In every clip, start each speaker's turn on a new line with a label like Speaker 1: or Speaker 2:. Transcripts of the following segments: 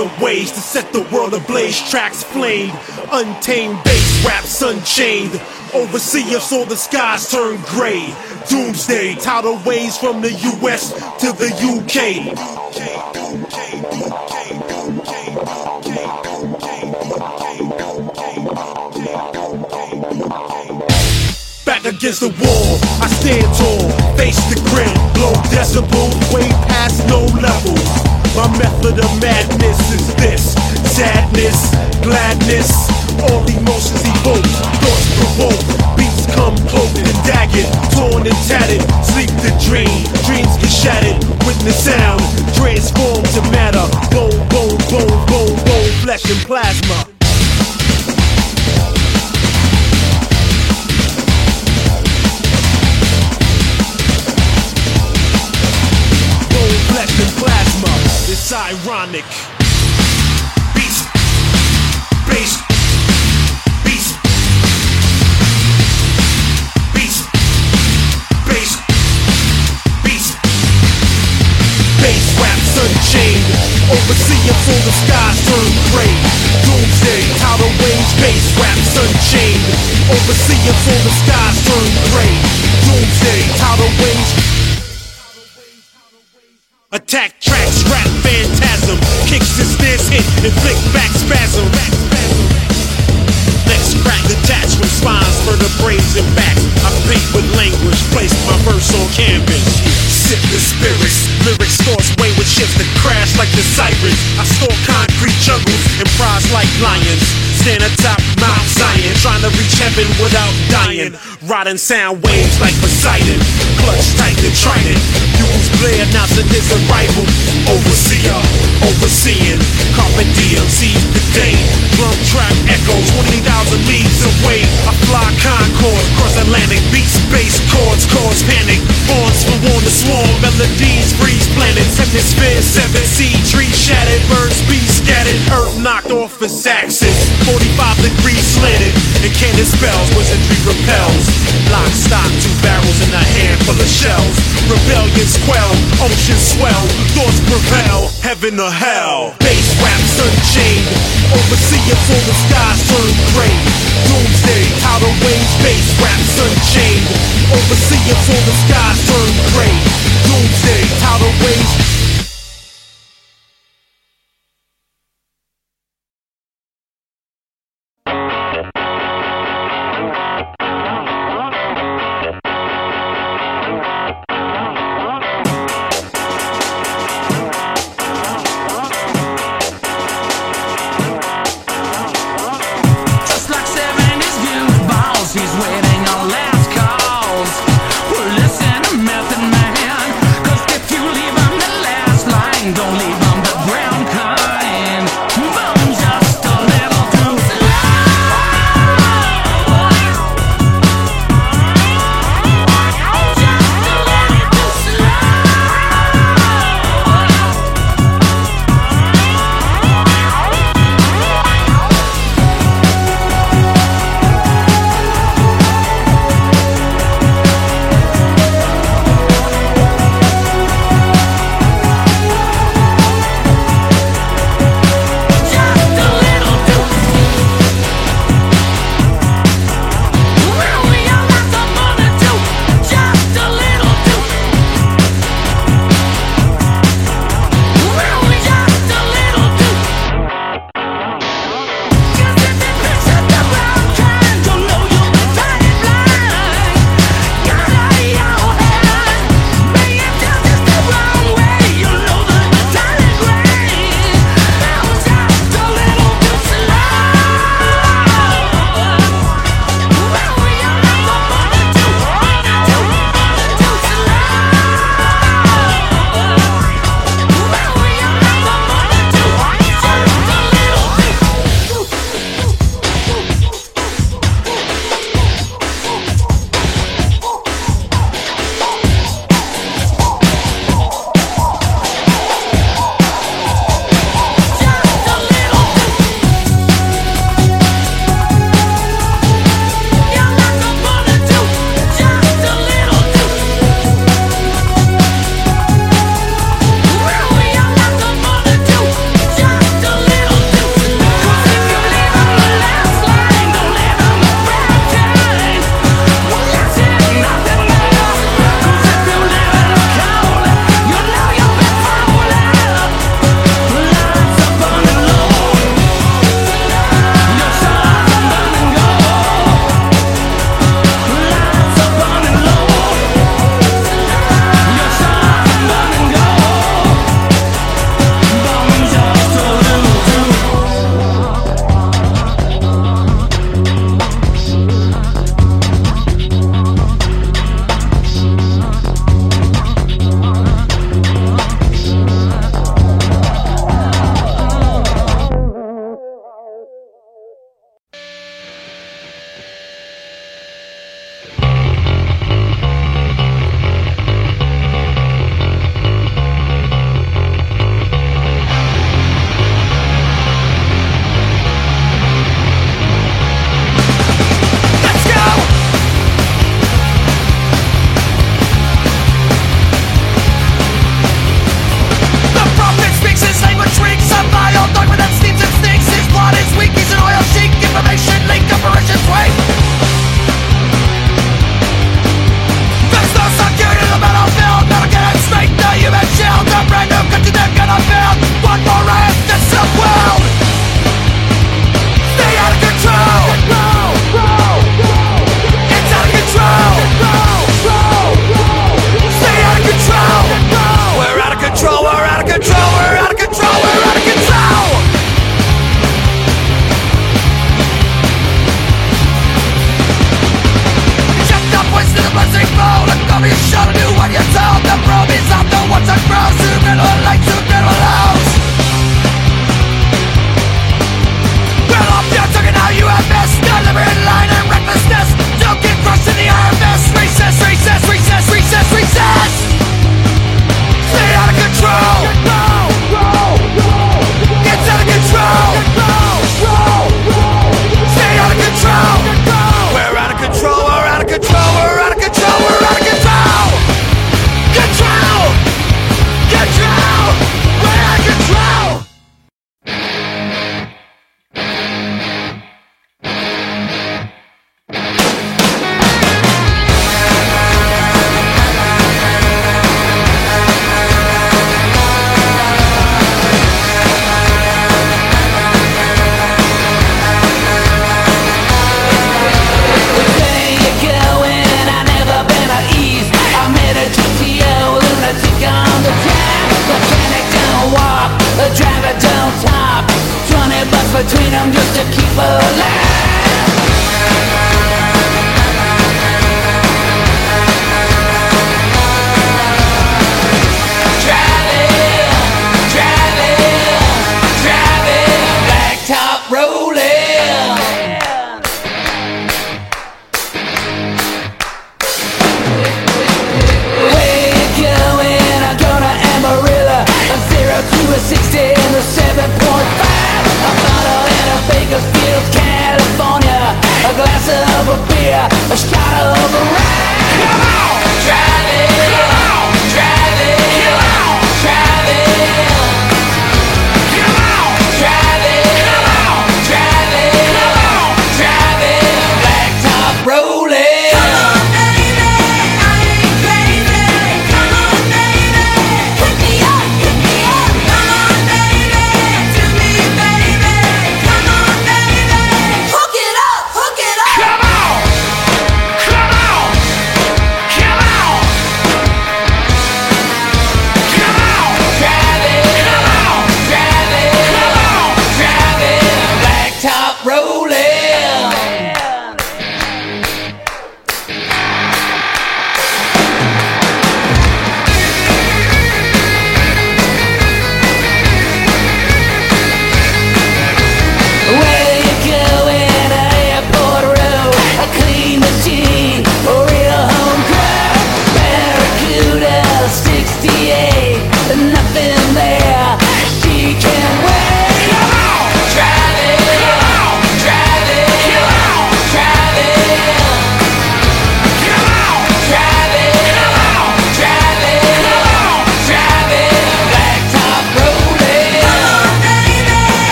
Speaker 1: sinister ways to set the world ablaze. Tracks flamed, untamed bass raps unchained. Overseer saw the skies turn gray. Doomsday, tidal waves from the US to the UK. Back against the wall, I stand tall, face the grin, blow decibels way past no levels. My method of madness is this. Sadness, gladness, all emotions evoke, thoughts provoke, beats come cloaked and dagged, torn and tattered, sleep to dream, dreams get shattered, witness sound, transform to matter, bone, bone, bone, bone, bone, flesh and plasma. It's ironic. Beast, bass, beast, beast, bass, beast. Bass raps unchained, overseeing till the skies turn gray. Doomsday, tidal waves, bass raps unchained, overseeing till the skies turn gray. Doomsday, tidal waves. Attack tracks, rap phantasm. Kicks and snares hit, inflict back spasm. Next crack detached from spines, vertebrae and backs. I paint with language, place my verse on canvas. Sip the spirits, lyrics thoughts way with ships that crash like the sirens. I store concrete jungles and prize like lions. Stand atop Mount Zion, trying to reach heaven without dying. Riding sound waves like Poseidon, clutch tight and trident. Pupils glare, announcing his arrival. Overseer, overseeing, carpe diem, seize the day. Drum track echoes 20,000 leagues away. I fly Concorde, cross Atlantic, beats, bass chords, cause panic. Horns for warn the swarm, melodies freeze planets. Hemisphere, seven sea, trees shattered, birds be scattered. Earth knocked off its axis, 45 degrees slanted. And cannon spells, wizardry repels. Lock, stock, two barrels and a handful of shells. Rebellions quell, oceans swell, thoughts prevail, heaven or hell. Bass raps unchained, overseeing till the skies turn gray. Doomsday, tidal waves, bass raps unchained, overseeing till the skies turn gray. Doomsday, tidal waves.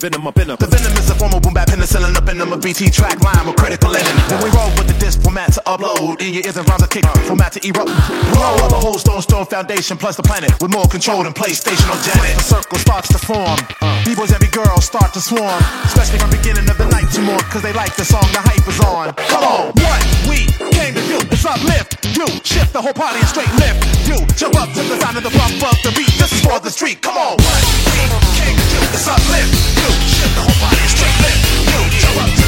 Speaker 2: Venom up in them. The venom is a form of boom bap penicillin up in them. A BT track line with critical enemy. When we roll with the disc format to upload, in your ears and rhymes a kick format to erupt. We roll up the whole stone stone foundation plus the planet with more control than PlayStation or Janet. The circle starts to form. Uh. B-boys, every girl start to swarm. Especially from beginning of the night to more, cause they like the song the hype is on. Come on, what we came to do is uplift you. Shift the whole party and straight lift you. Jump up to the sound of the bump of the beat. This is for the street. Come on, what we came is uplift you. The whole and straight you. Up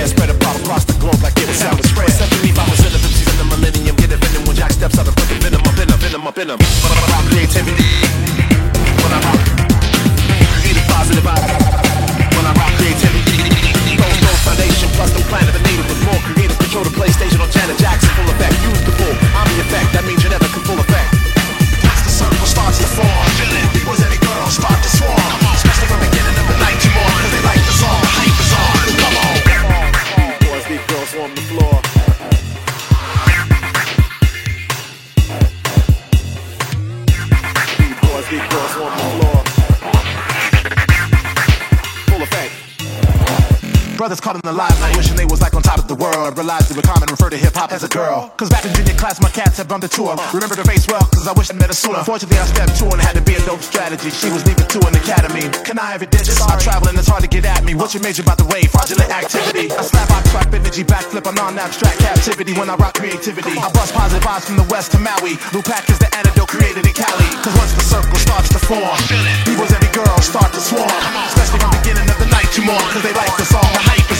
Speaker 2: the dead, spread it across the globe like it was sound spread. 75% of MCs in the millennium get offended when Jack steps and put the venom up in them, venom up in them. About in the limelight, wishing they was like on top of the world. Realized it would common refer to hip hop as a girl. Cause back in junior class, my cats had bumped into her. Remember the face well, cause I wish I met her sooner. Unfortunately, I stepped two and had to be a dope strategy. She was leaving to an academy. Can I have your digits? I travel and it's hard to get at me. What's your major by the way? Fraudulent activity. I slap, I trap energy, backflip, I'm non-abstract captivity when I rock creativity. I bust positive vibes from the west to Maui. Lupac is the antidote created in Cali. Cause once the circle starts to form, people's every girl start to swarm. Especially from the beginning of the night, you more, cause they like the song. The hype is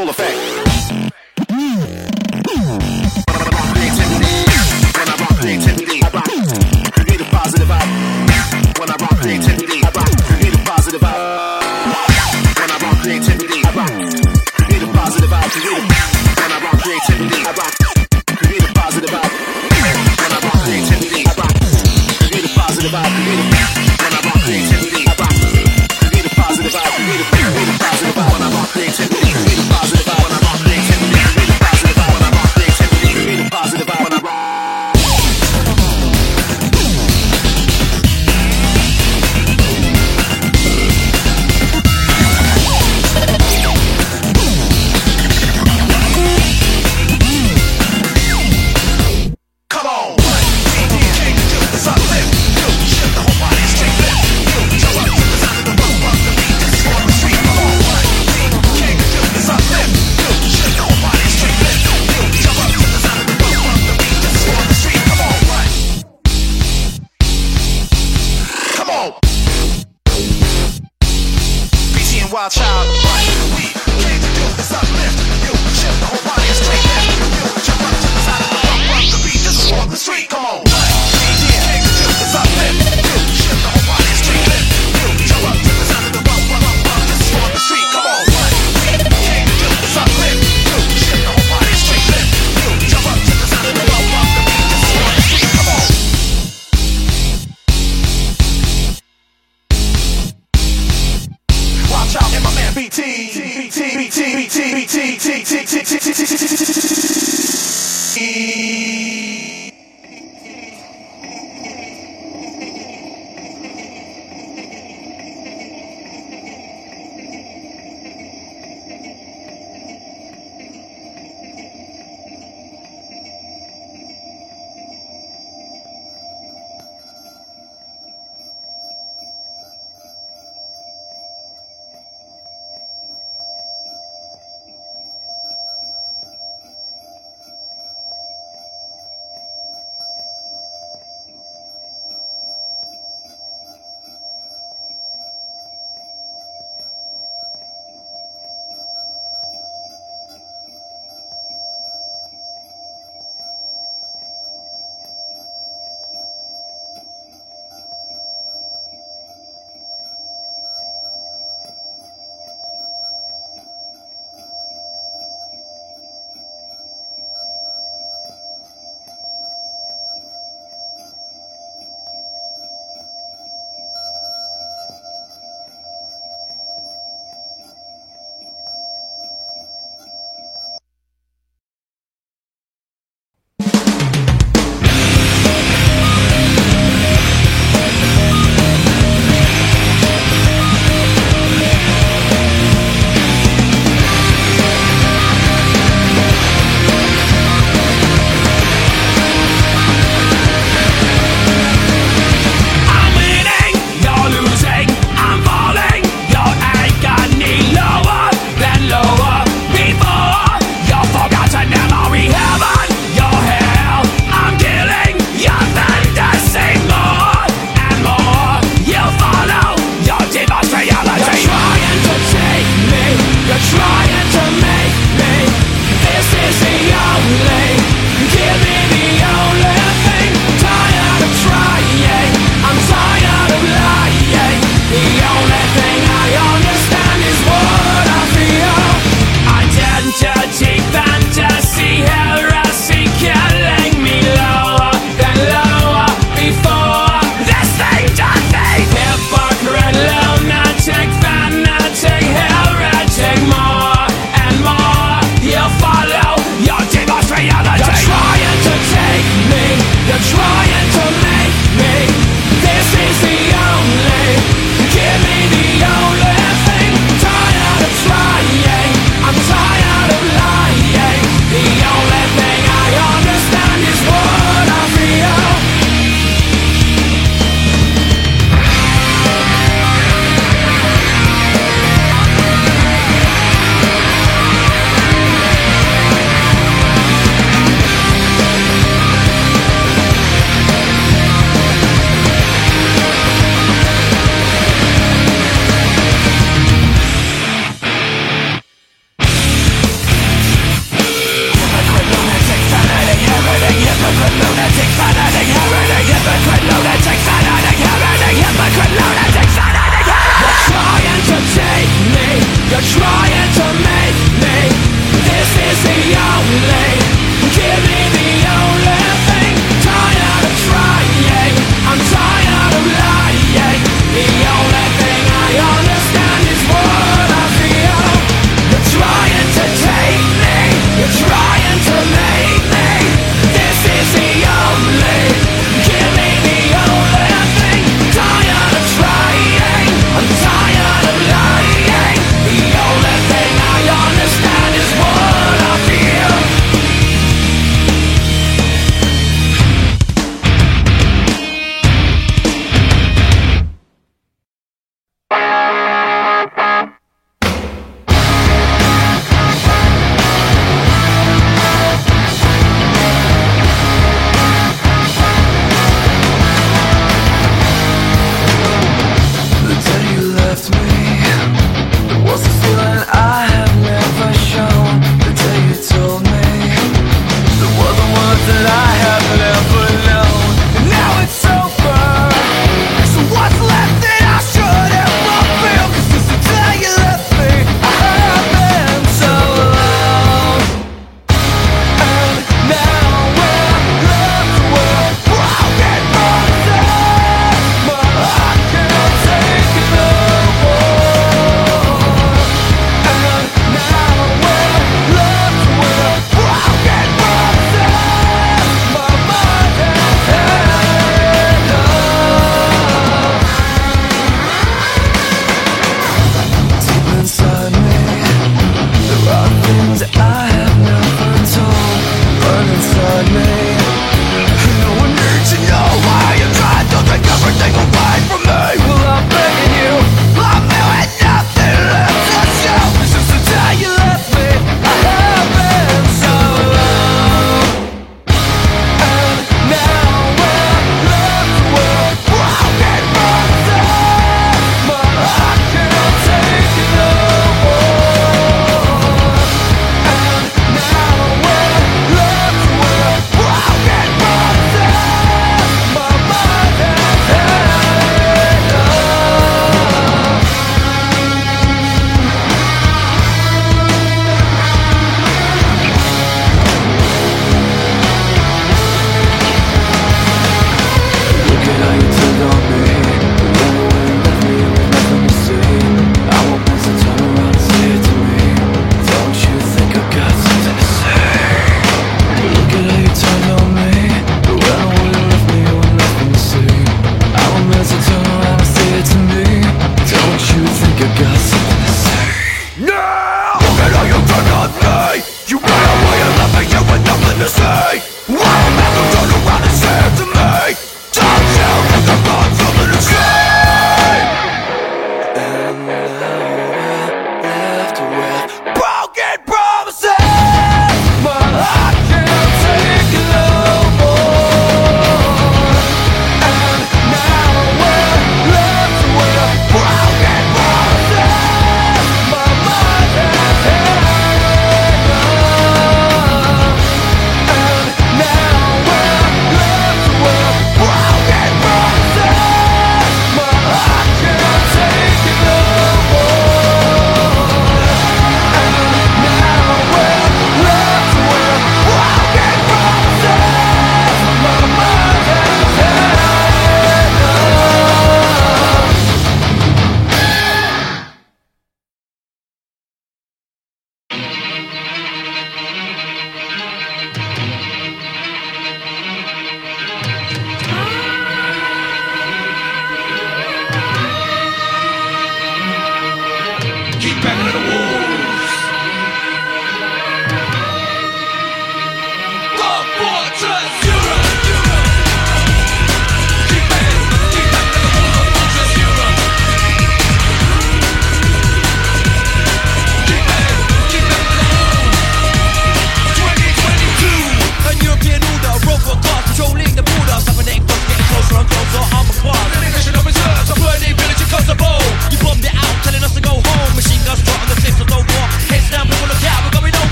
Speaker 2: Full effect.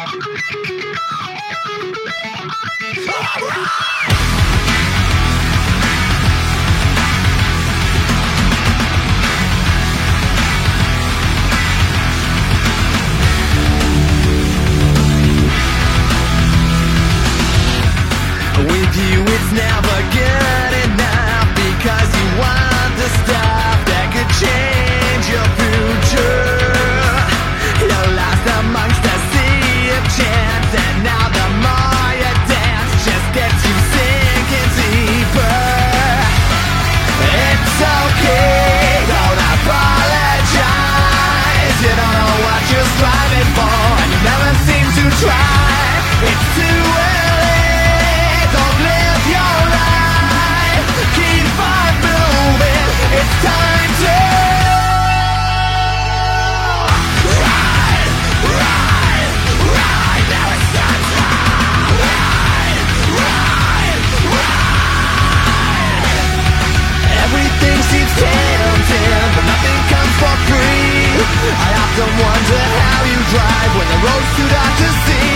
Speaker 3: Oh All right!
Speaker 4: It's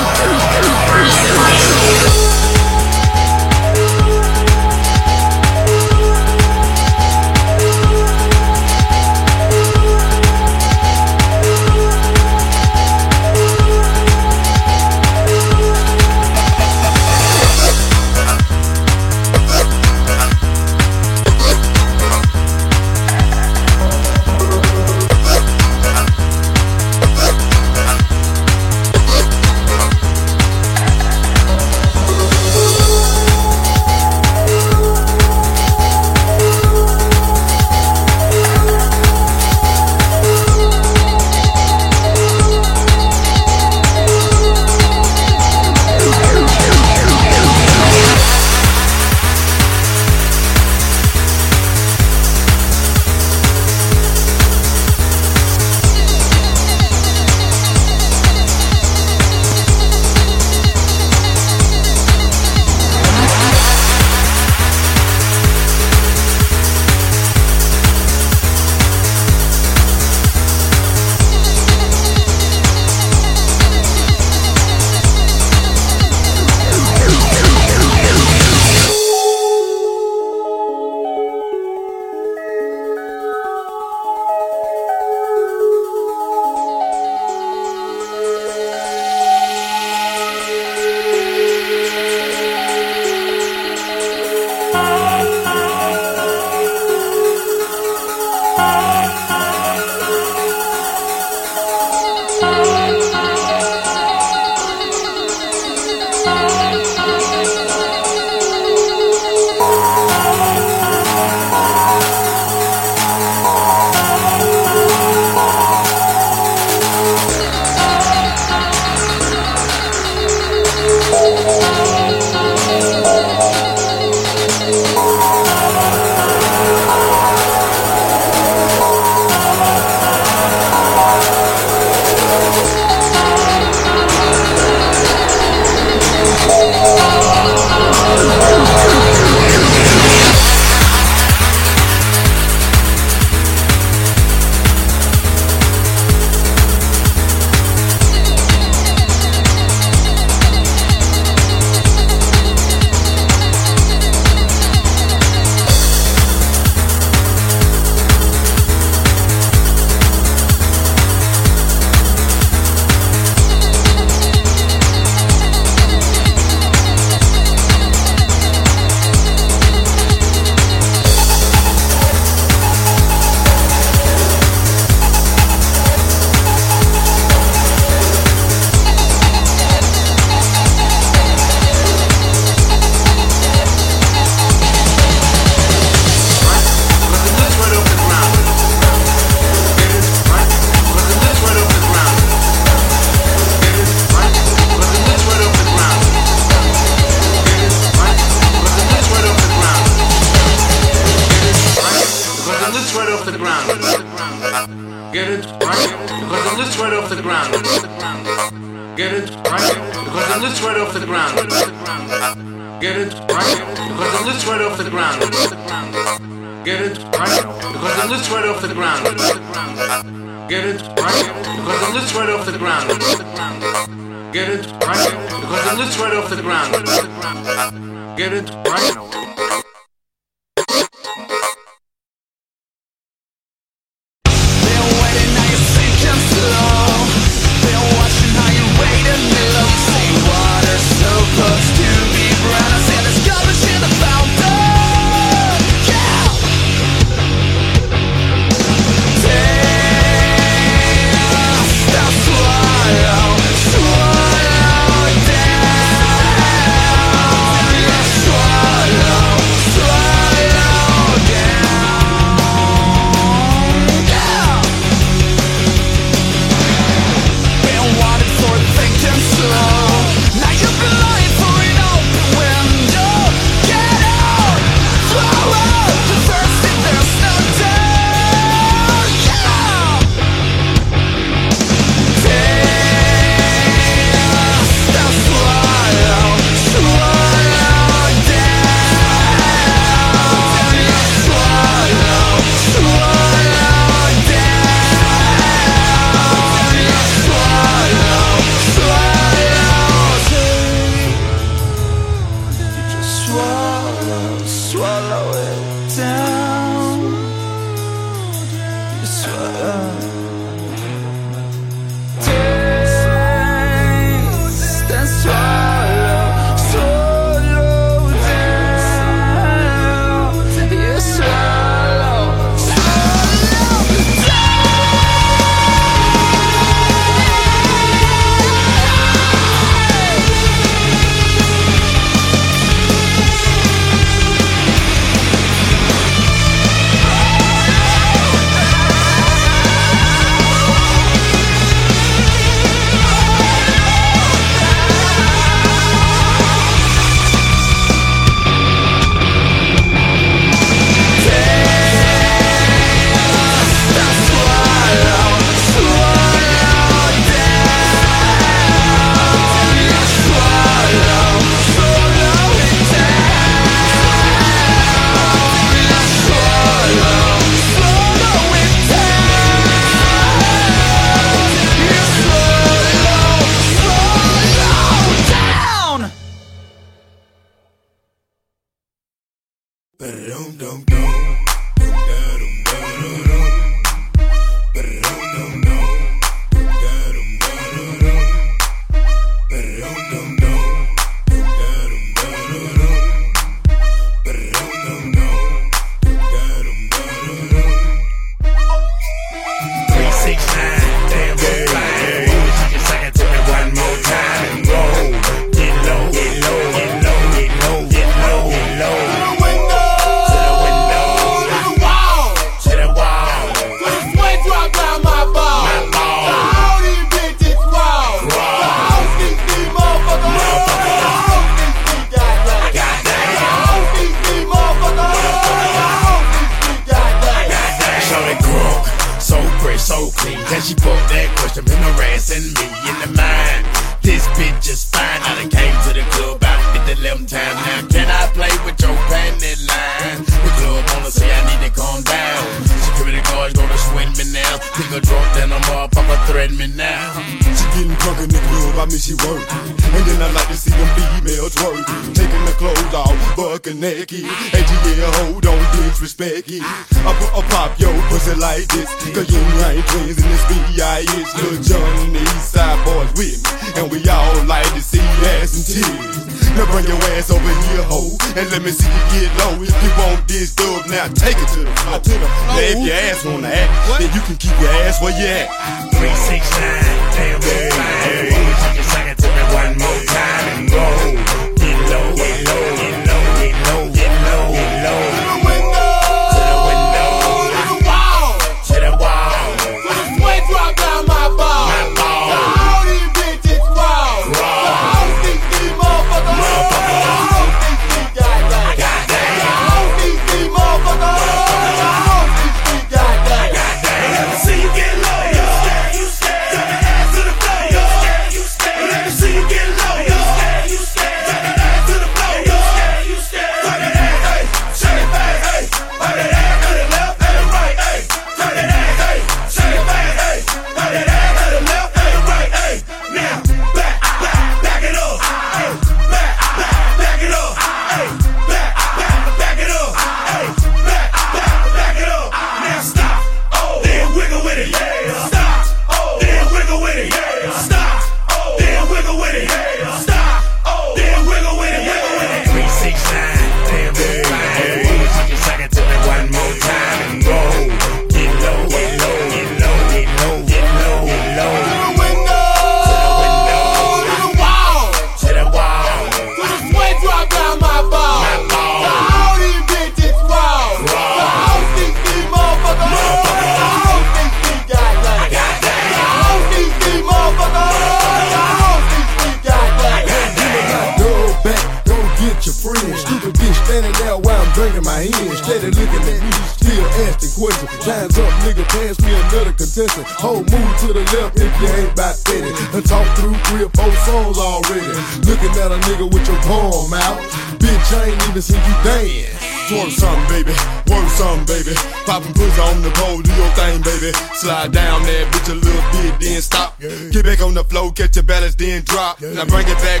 Speaker 4: Now bring it back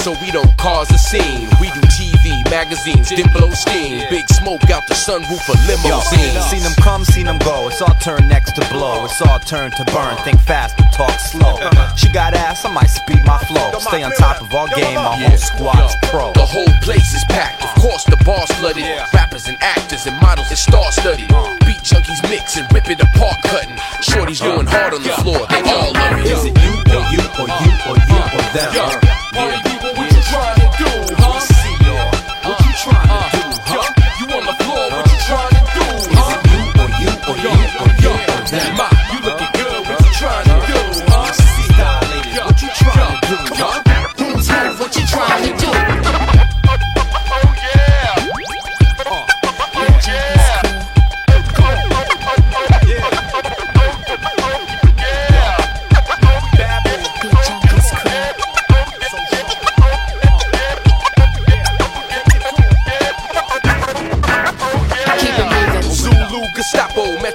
Speaker 5: so
Speaker 6: we don't cause a scene. We do TV, magazines, then blow steam. Big smoke out the sunroof of
Speaker 7: Yo,
Speaker 6: limousines.
Speaker 7: seen them come, seen them go. It's our turn next to blow. It's our turn to burn. Think fast, but talk slow. Uh-huh. She got ass, I might speed my flow. Stay on top of our game, my whole squad's pro.
Speaker 6: The whole place is packed. Of course, the bar's flooded. Rappers and actors and models is star studded. Uh-huh. Beat junkies mix and rip it apart, cutting. Shorty's uh-huh. going hard on the floor. They all love it.
Speaker 7: Is it you or you or you or you or them?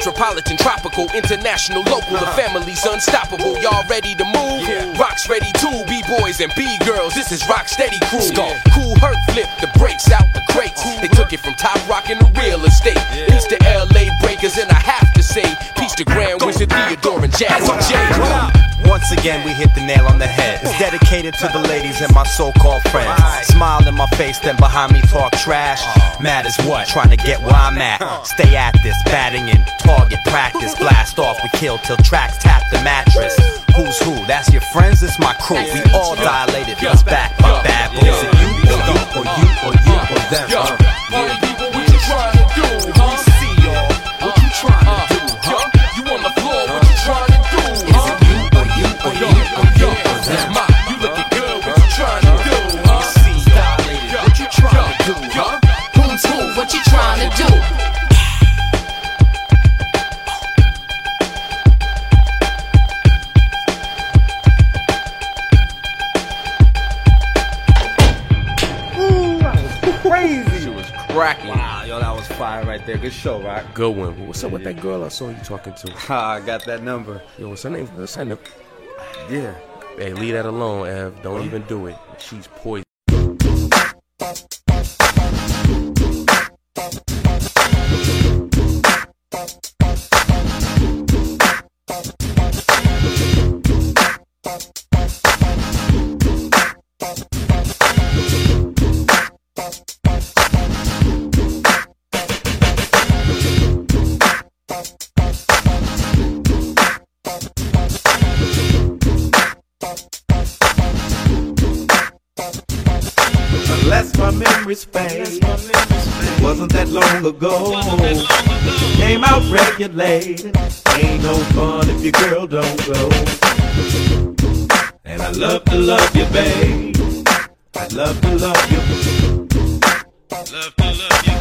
Speaker 6: Metropolitan, Tropical, International, Local. The family's unstoppable. Y'all ready to move? Rocks ready too. B-boys and B-girls. This is Rock Steady Crew. Kool Herc flip the breaks out the crates. They took it from top rock into real estate. Peace to LA Breakers, and I have to say, peace to Grand Wizard Theodore and Jazzy Jay.
Speaker 7: Once again, we hit the nail on the head. It's dedicated to the ladies and my so-called friends. Smile in my face, then behind me talk trash. Mad as what? Trying to get where I'm at. Stay at this, batting in target practice. Blast off, we kill till tracks tap the mattress. Who's who? That's your friends, it's my crew. We all dilated, let's back by bad boys. Is you or you or you or you or them? Uh,
Speaker 6: Good
Speaker 7: show, right?
Speaker 6: Good one. What's up with that girl I saw you talking to?
Speaker 7: Ha, I got that number.
Speaker 6: Yo, what's her name? What's her name?
Speaker 7: Yeah.
Speaker 6: Hey, leave that alone, Ev. Don't oh, even do it. She's poison.
Speaker 5: Wasn't that long ago. Came out regulated. Ain't no fun if your girl don't go. And I love to love you, babe. I love to love you. Love to love you.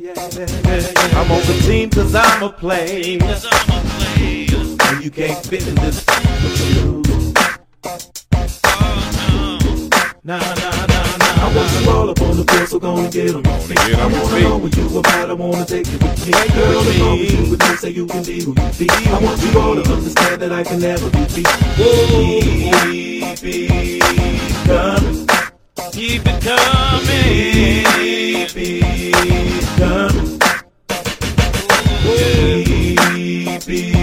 Speaker 5: Yeah, yeah. I'm on the team cause I'm a player. And you can't fit in this shoes. Nah, nah, nah, nah. I want you all up on the floor, so gonna get on your feet. I wanna know what you about, I wanna take you with me. Girl, as long as you with me, say you can be who you be. I want you all to understand that I can never be beat. Keep it coming. Keep it coming. Keep it coming. Keep it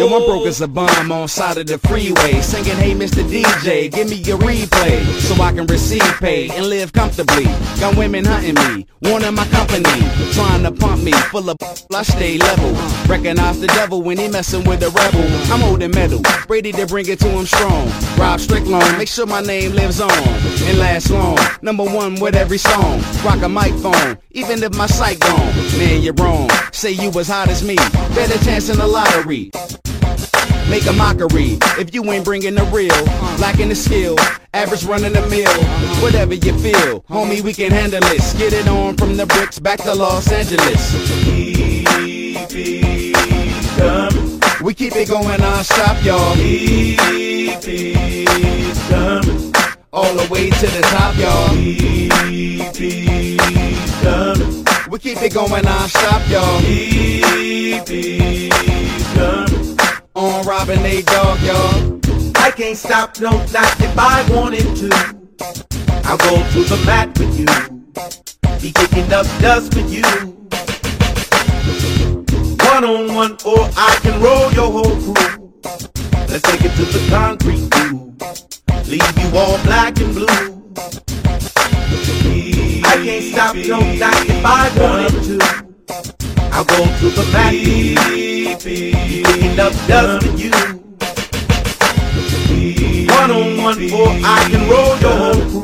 Speaker 8: Yo, I'm broke as a bomb on side of the freeway, singing, Hey, Mr. DJ, give me your replay so I can receive pay and live comfortably. Got women hunting me, wanting my company, trying to pump me, full of I stay level. Recognize the devil when he messing with a rebel. I'm holding metal, ready to bring it to him strong. Rob Strickland, make sure my name lives on and lasts long. Number one with every song, rock a mic phone, even if my sight gone. Man, you're wrong. Say you was hot as me, better chance in the lottery make a mockery if you ain't bringing the real. Lacking the skill, average running the mill. Whatever you feel, homie, we can handle this. Get it on from the bricks back to Los Angeles. We keep it going non-stop, y'all. All the way to the top, y'all. We keep it going non-stop, y'all. On robbing A. Dog, y'all.
Speaker 5: I can't stop, no, not if I wanted to. I'll go to the mat with you. Be kicking up dust with you. One on one, or I can roll your whole crew. Let's take it to the concrete groove. Leave you all black and blue. I can't stop, no, not if I wanted to. I'll go to the. Be kicking up dust with you. One on one, or I can roll your whole crew.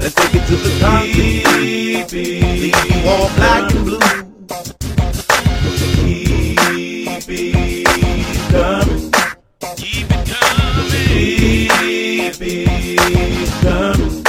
Speaker 5: Let's take it to the concrete. Leave you all black and blue. Keep it coming. Keep it coming. Keep it coming.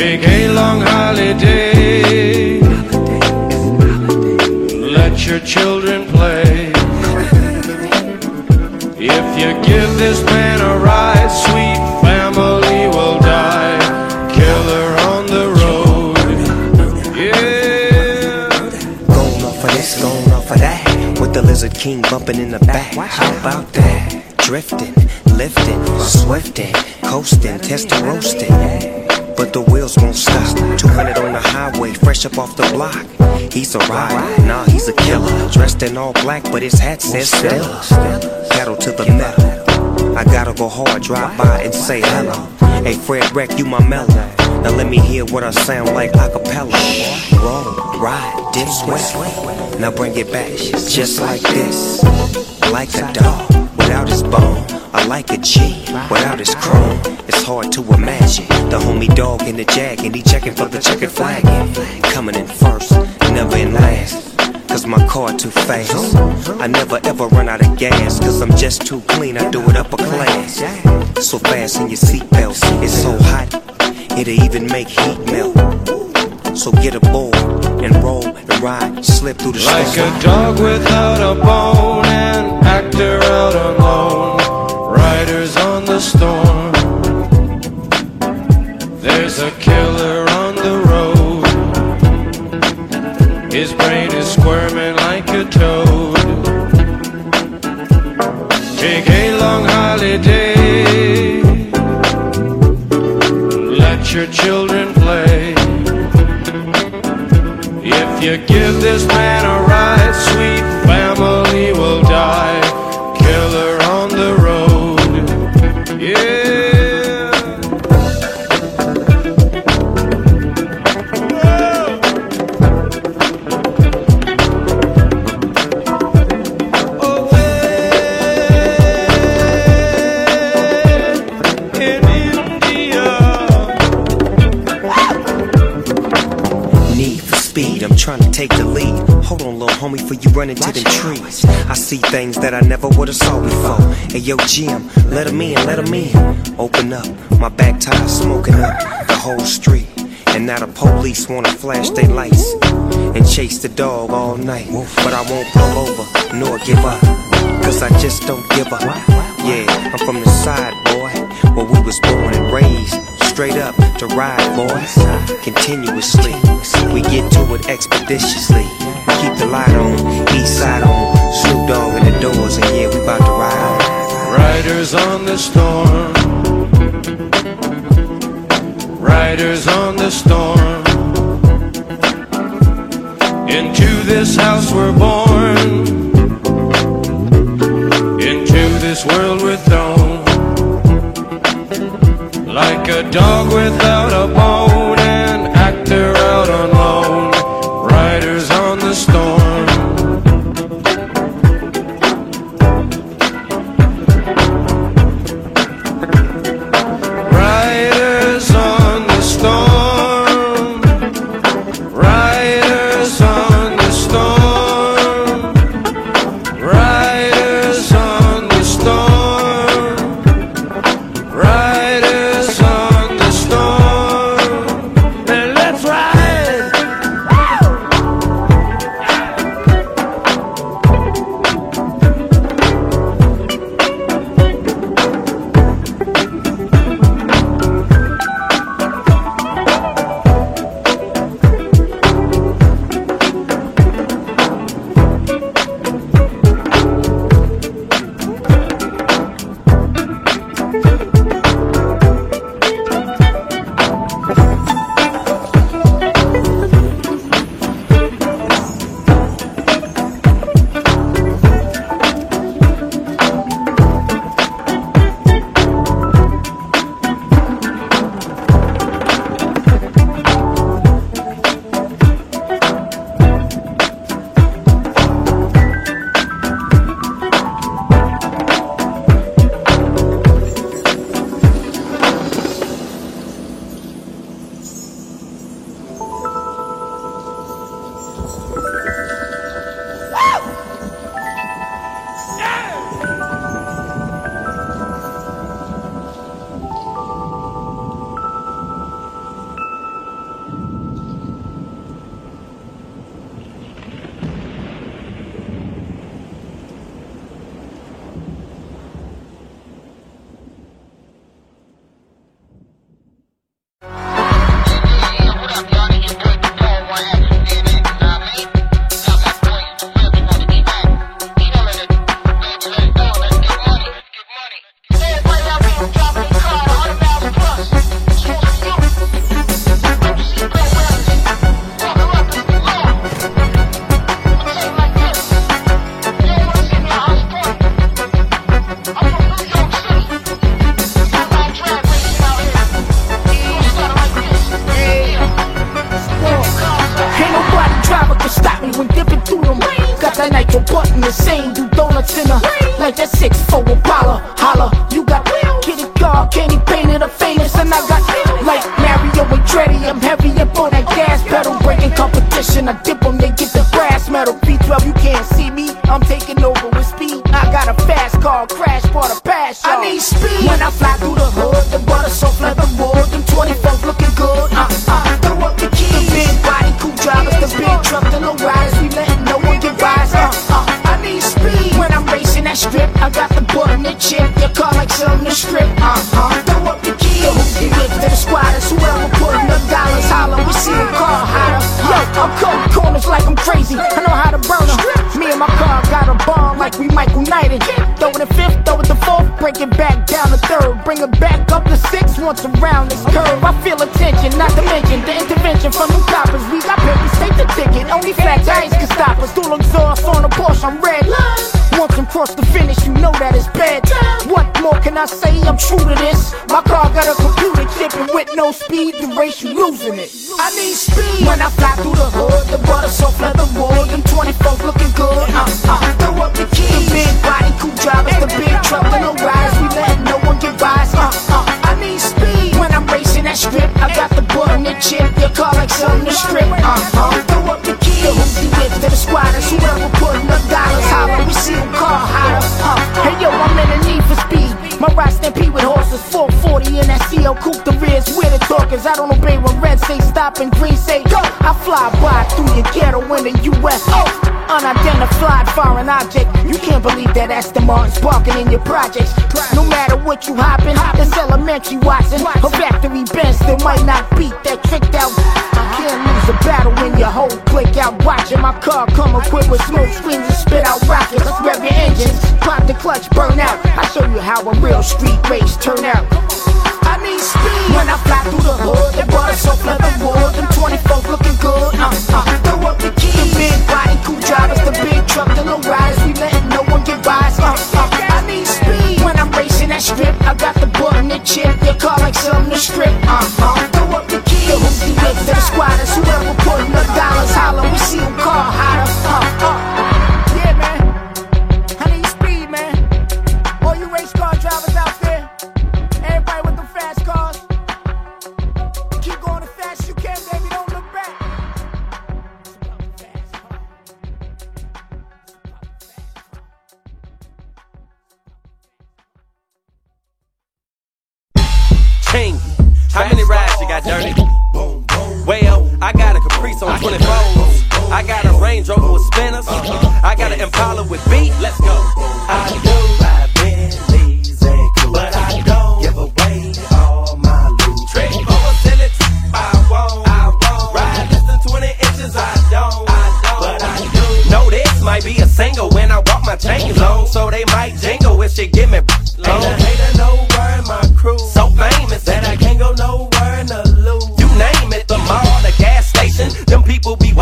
Speaker 9: Take a long holiday. Let your children play. If you give this man a ride, sweet family will die. Killer on the road. Yeah.
Speaker 10: Going off of this, going off of that. With the Lizard King bumping in the back. How about that? Drifting, lifting, swifting, coasting, testing, roasting. But the wheels won't stop. 200 on the highway, fresh up off the block. He's a rider, nah, he's a killer. Dressed in all black, but his hat says Stella. Pedal to the metal. I gotta go hard, drive by and say hello. Hey, Fred Wreck, you my mellow. Now let me hear what I sound like a cappella. Roll, ride, dip, sweat. Now bring it back, just like this. Like a dog without his bone. I like a G without his chrome. It's hard to imagine the homie dog in the jag and he checking for the checkered flag. Coming in first, never in last. Cause my car too fast. I never ever run out of gas. Cause I'm just too clean, I do it upper class. So fast in your seatbelts, it's so hot, it'll even make heat melt. So get aboard and roll and ride, slip through the
Speaker 9: Like
Speaker 10: storm.
Speaker 9: a dog without a bone, an actor out alone. Riders on the storm. There's a killer on the road. His brain is squirming like a toad. Take a long holiday. Let your children play. If you give this man a ride, sweet
Speaker 10: homie, for you run into them trees. I see things that I never would've saw before. Hey, yo, Jim, let 'em in, let 'em in. Open up, my back tire smoking up the whole street. And now the police wanna flash their lights and chase the dog all night. But I won't pull over nor give up, cause I just don't give up. Yeah, I'm from the side, boy, where we was born and raised. Straight up to ride, boys, continuously. We get to it expeditiously. Keep the light on, east side on. Snoop Dogg in the doors, and yeah, we about to ride.
Speaker 9: Riders on the storm. Riders on the storm. Into this house we're born. Into this world we're thrown. Like a dog without a bone,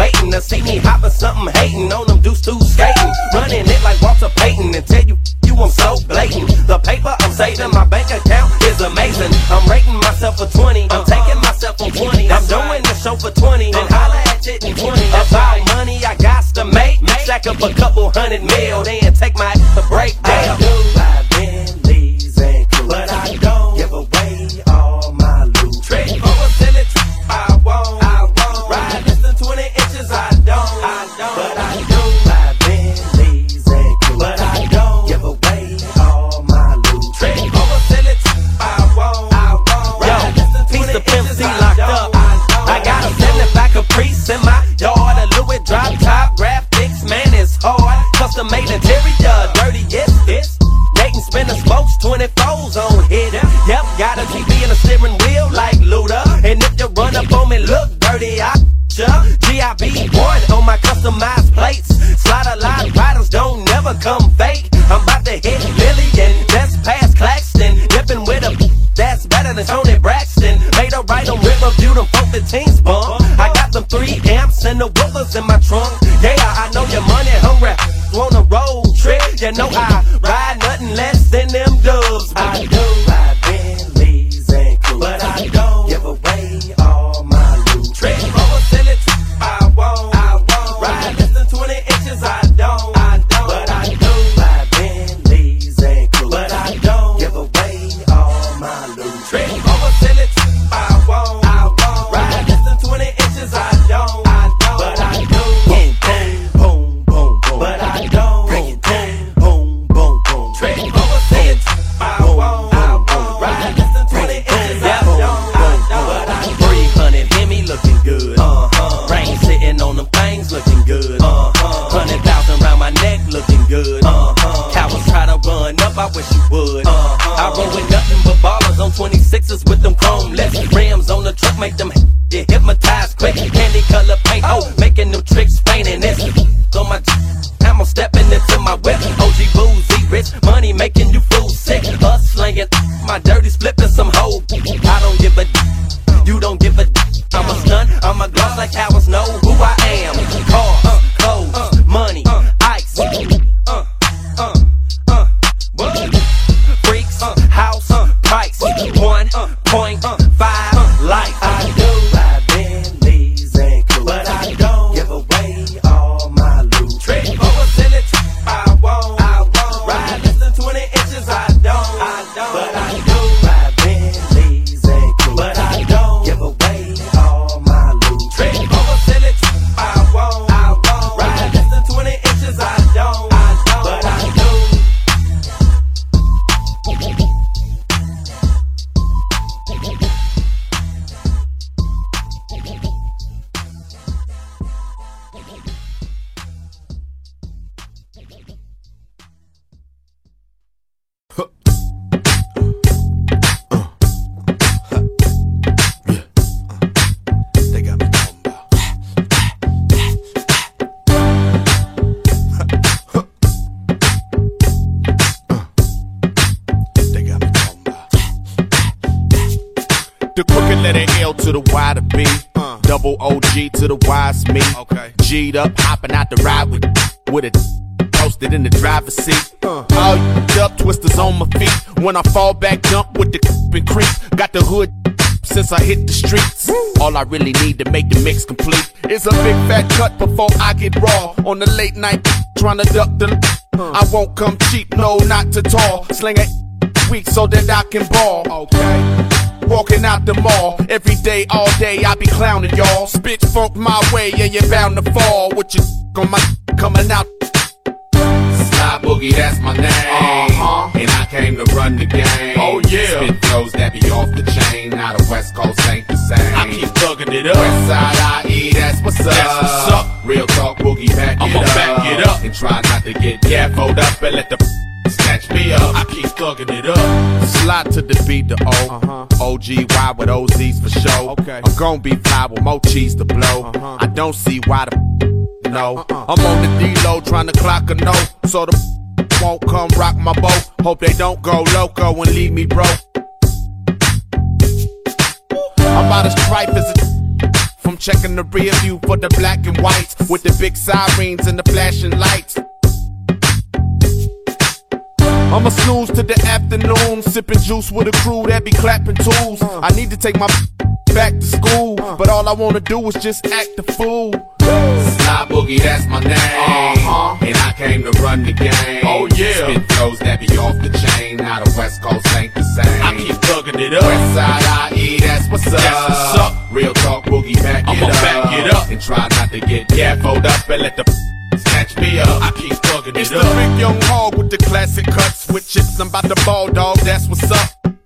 Speaker 11: waiting to see me hopping something, hating on them dudes who skating. Running it like Walter Payton and tell you, you I'm so blatant. The paper I'm saving, my bank account is amazing. I'm rating myself for 20, I'm taking myself a 20. I'm doing the show for 20, then holla at it in 20. About money, I got to make, stack up a couple hundred mil, then take my break down. the male interior dirty, yes, yes. Nathan spinning smokes 24s on hit. Yep, got a TV and a steering wheel like Luda. And if you run up on me, look dirty, I ya. GIB one on my customized plates. Slide a lot, riders don't never come fake. I'm about to hit Lillian, that's past Claxton. Dipping with a that's better than Toni Braxton. Made a right on river, view them 415s bump. I got them three amps and the woofers in my trunk. Yeah, I know your money hungry. You know I ride On the
Speaker 12: late night, trying to duck the. I won't come cheap, no, not to tall. Sling it weak so that I can ball. Okay. Walking out the mall, every day, all day, I be clowning y'all. Spit funk my way, and you're bound to fall. With your on my coming out.
Speaker 13: Sly Boogie, that's my name. Uh-huh. And I came to run the game.
Speaker 12: Oh, yeah.
Speaker 13: Spit flows that be off the chain. Now the West Coast ain't
Speaker 12: thugging it up.
Speaker 13: West side IE, that's what's up.
Speaker 12: That's what's up.
Speaker 13: Real talk, Boogie, back
Speaker 12: I'ma
Speaker 13: it up.
Speaker 12: back it up.
Speaker 13: And try not to get gaffled up and let the snatch me up.
Speaker 12: I keep thugging it up. Slide to the beat, the O. Uh-huh. OGY with OZs for show. Okay. I'm gon' be fly with more cheese to blow. Uh-huh. I don't see why the no. I'm on the D-low trying to clock a no. So the won't come rock my boat. Hope they don't go loco and leave me broke. I'm about as tripe as a from checking the rear view for the black and whites with the big sirens and the flashing lights. I'm a snooze to the afternoon, sipping juice with a crew that be clapping tools. I need to take my back to school, but all I wanna do is just act the fool.
Speaker 13: Sly Boogie, that's my name. Uh-huh. And I came to run the game.
Speaker 12: Oh, yeah.
Speaker 13: Spit flows that be off the chain. Now the West Coast ain't the same.
Speaker 12: I keep thugging it up.
Speaker 13: West side IE, that's what's up.
Speaker 12: That's what's up.
Speaker 13: Real talk, Boogie, back
Speaker 12: I'ma
Speaker 13: it up.
Speaker 12: back it up.
Speaker 13: And try not to get gaffled up and let the snatch me up.
Speaker 12: I keep thugging it it's up. It's the big young hog with the classic cuts. With chips, I'm about the ball dog, that's what's up.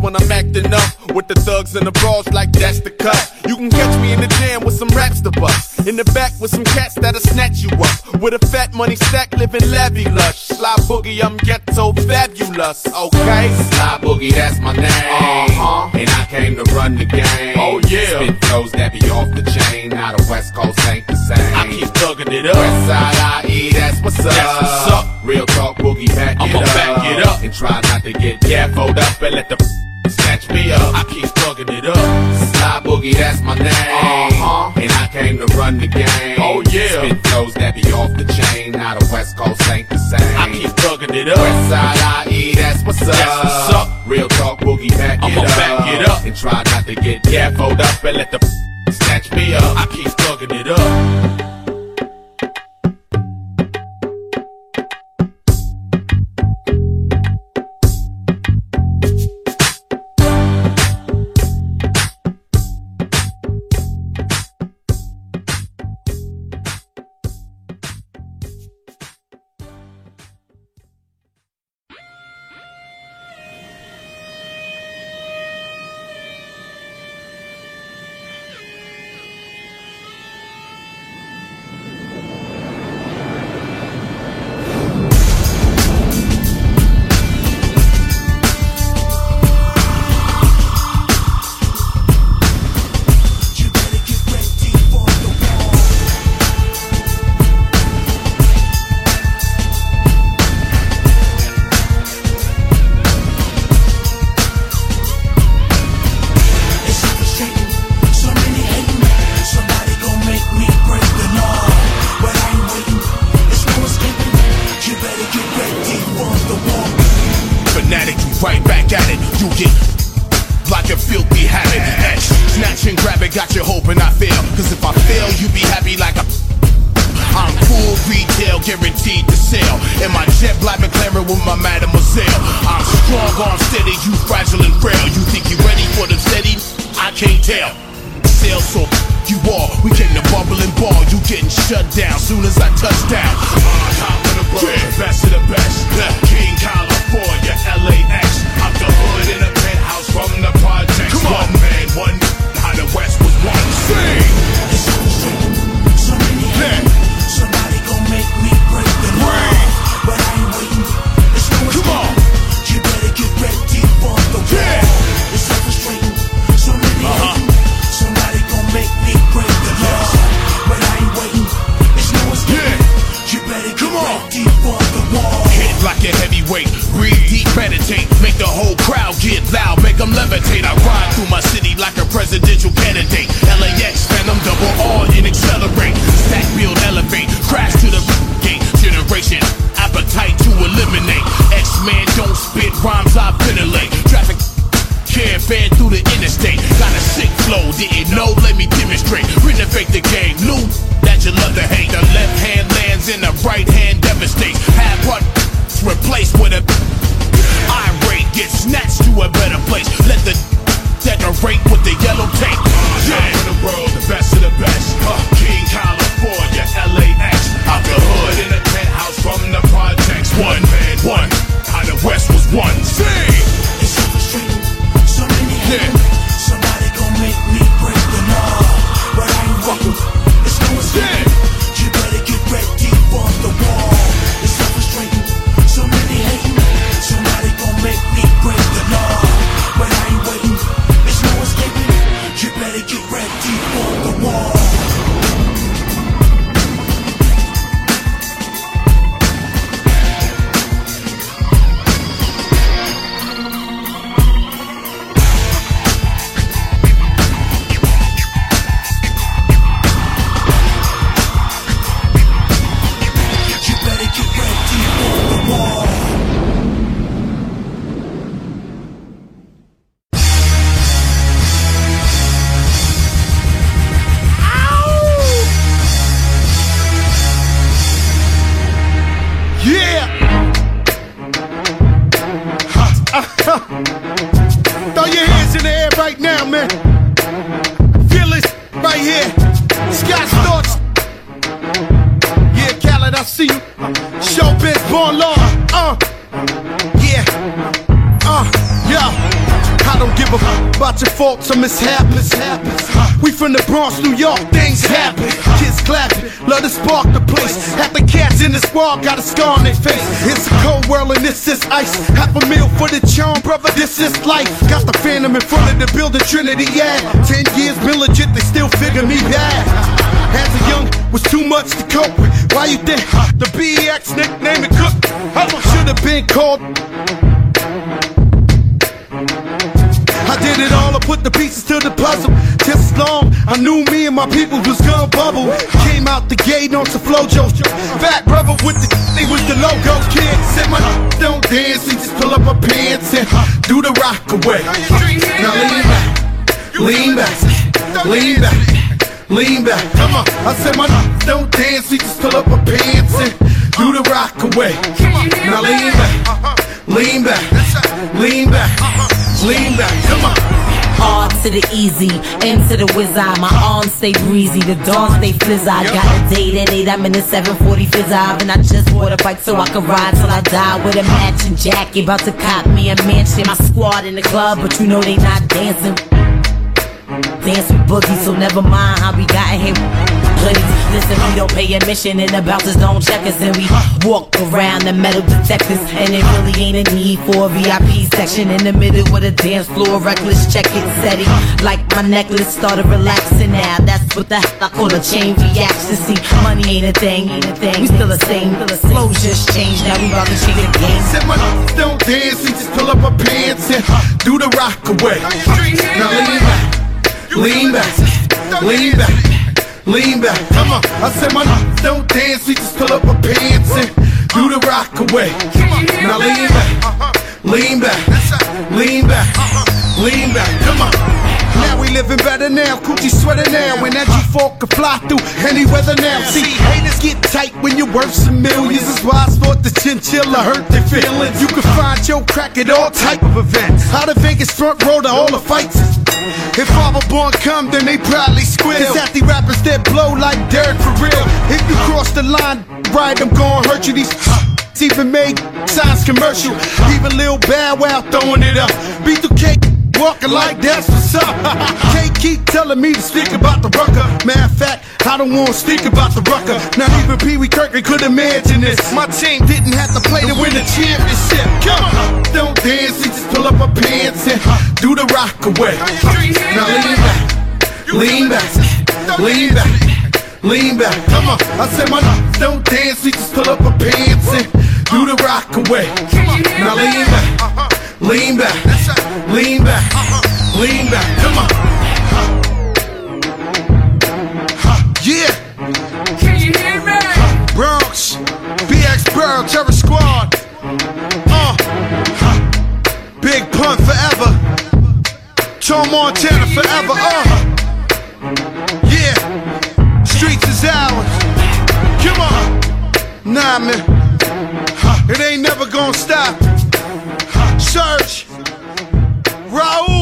Speaker 12: When I'm acting up with the thugs and the brawls, like that's the cut. You can catch me in the jam with some raps to bust. In the back with some cats that'll snatch you up. With a fat money stack, living levy lush. Sly boogie, I'm ghetto fabulous, okay?
Speaker 13: Sly Boogie, that's my name.
Speaker 12: Uh-huh.
Speaker 13: And I came to run the game.
Speaker 12: Oh, yeah.
Speaker 13: Spit flows that be off the chain. Now the West Coast ain't the same.
Speaker 12: I keep thugging it up.
Speaker 13: West side IE, that's what's up.
Speaker 12: That's what's up.
Speaker 13: Real talk, Boogie, back
Speaker 12: I'ma
Speaker 13: it up.
Speaker 12: back it up.
Speaker 13: And try not to get gaffled up and let the snatch me up.
Speaker 12: I keep thugging it up.
Speaker 13: Sly Boogie, that's my name.
Speaker 12: Uh-huh.
Speaker 13: And I came to run the game.
Speaker 12: Oh, yeah.
Speaker 13: Spit flows that be off the chain. Now the West Coast ain't the same.
Speaker 12: I keep thugging it up.
Speaker 13: West side IE, that's what's up.
Speaker 12: That's what's up.
Speaker 13: Real talk, Boogie, back
Speaker 12: I'ma
Speaker 13: it up.
Speaker 12: back it up.
Speaker 13: And try not to get gaffled up and let the snatch me up.
Speaker 12: I keep thugging it up.
Speaker 14: One man, one. How the West was one. Sing.
Speaker 15: Bronx, New York, things happen. Kids clapping, love to spark the place. Half the cats in the squad got a scar on their face. It's a cold world and this is ice. Half a meal for the charm, brother, this is life. Got the phantom in front of the building, Trinity, yeah. Ten years been legit, they still figure me bad. As a young, was too much to cope with. Why you think the BX nickname it Cook? Should have been called I knew me and my people was gonna bubble. Came out the gate on some flojo. Fat brother with the, they was the logo kid. Said my don't dance, he just pull up my pants and do the rock away. Now lean back, lean back, lean back, lean back. Come on, I said my don't dance, he just pull up my pants and do the rock away. Now lean back, lean back, lean back, lean back. Come on.
Speaker 16: R to the easy, into the eye. My arms stay breezy, the dawn stay flizz I got a date at 8, I'm in the 740 fizz And I just bought a bike so I can ride till I die with a matching jacket. About to cop me a mansion. My squad in the club, but you know they not dancing. Dance with boogie, so never mind how we got here. Hoodies, listen, we don't pay admission, and the bouncers don't check us, and we walk around the metal detectors, and it really ain't a need for a VIP section in the middle with a dance floor, reckless check it, setting like my necklace started relaxing now. That's what the hell I call a chain reaction. See, money ain't a thing, ain't a thing. We still the same, flow just changed. Now we about to change the game.
Speaker 15: Said my don't dance, we just pull up my pants and do the rock away. Now lean back, lean back, lean back, lean back. Come on, I said my don't dance, we just pull up our pants and do the rock away. Now lean back, uh-huh. lean back, lean back, uh-huh. lean back. Come on. Now we living better now, Coogi sweater now. Uh-huh. When that G4 can fly through any weather now. See, haters get tight when you're worth some millions. That's why I sport the chinchilla hurt their feelings. You can find your crack at all type of events. Out of Vegas front row to all the fights. If Father Born come, then they probably squeal. It's at the rappers that blow like Derek for real. If you cross the line, right, I'm gonna hurt you. These even make signs commercial. Even Lil Bow Wow throwing it up. B2K walking like that's what's up. Can't keep telling me to speak about the rucker. Matter of fact, I don't want to speak about the rucker. Not even Pee Wee Kirkland could imagine this. My team didn't have to play to win the championship. Come on, don't dance, you just pull up my pants and do the rock away. Now lean back, lean back, lean back, lean back. Come on, I said my don't dance, we just pull up my pants and do the rock away. Now lean back. Lean back, lean back, lean back. Come on. Yeah.
Speaker 17: Can you hear me?
Speaker 15: Bronx, BX Burrow, Terror Squad. Uh. Big Pun forever. Tom Montana forever. Uh. Yeah. Streets is ours. Come on. Nah, man. It ain't never gonna stop. Search. Raul.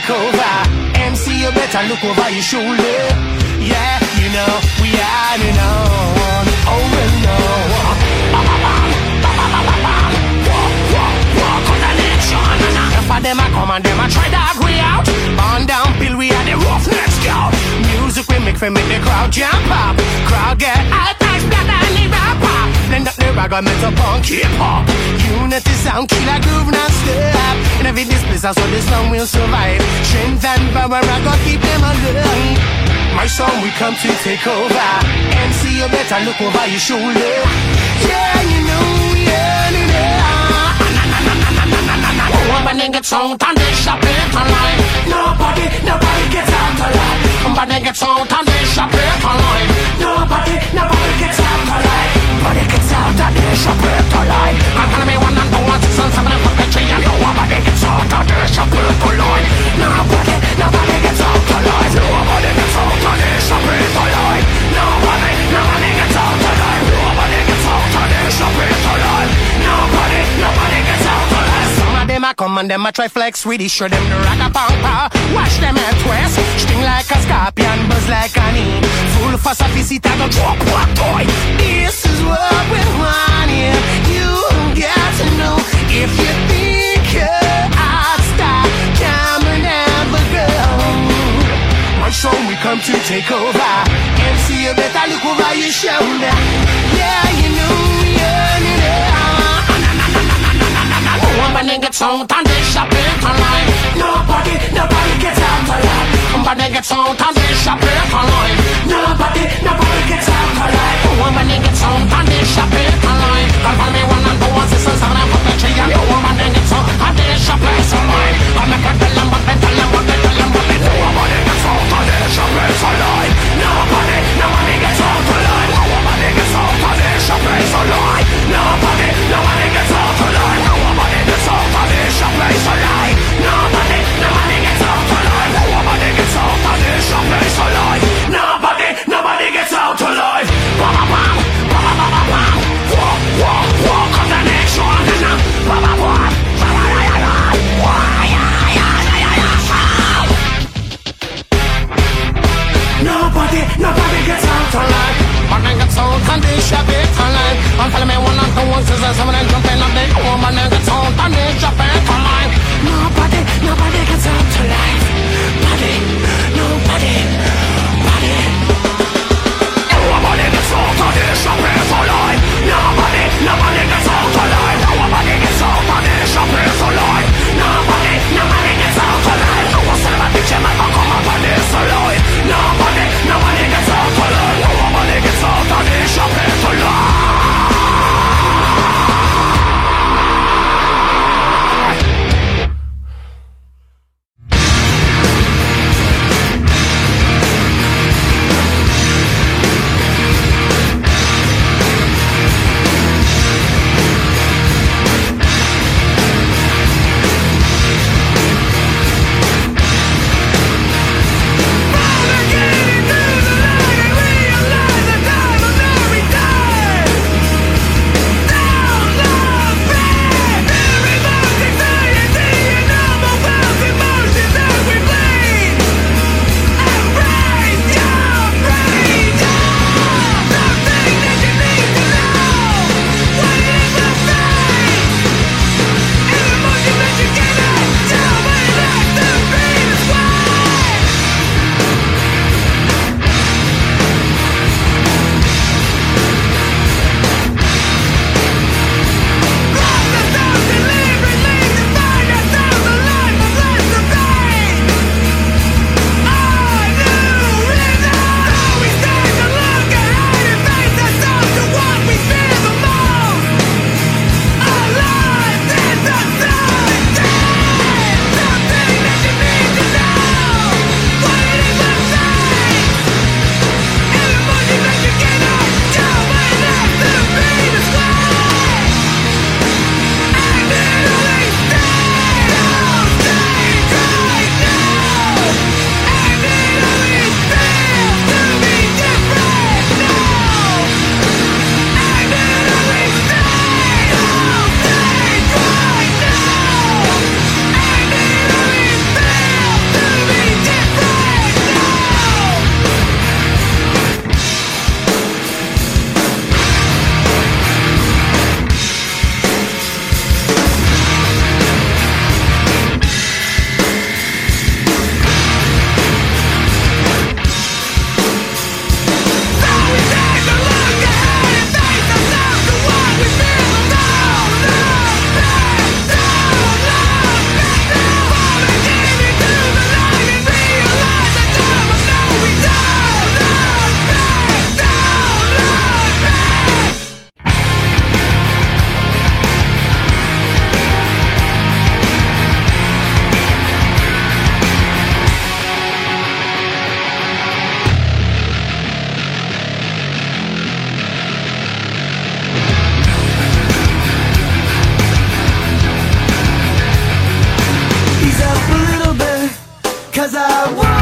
Speaker 15: Come
Speaker 18: look them a and a try flex with it Show them the ragga pampa Watch them head twist Sting like a scorpion, buzz like an e Full for sophisticated, go drop what boy? This is what we want here You got to know. If you think you're stop Come and have a go. My song we come to take over. MC, you better look over your shoulder. Yeah, you know, you know Woman gets out and they shop it online Nobody, nobody gets out alive Somebody gets out and they shop it online Nobody, nobody gets out alive Woman gets out and they shop it online Call for me one and two, and seven, and put the tree And the woman gets out and they shop it online I'm make her tell them what they tell them what they tell them what they do Nobody gets out and they it online Nobody, nobody gets out alive Nobody gets out and they it online bam, bam, bam Walk, walk, walk on the next one and Nobody, nobody gets of ones up it alive Nobody, nobody gets out they shop it alive Nobody, nobody gets out alive Nobody gets out they shop it alive Nobody, nobody gets out alive bitch and I come up on this alive nobody
Speaker 19: Cause I want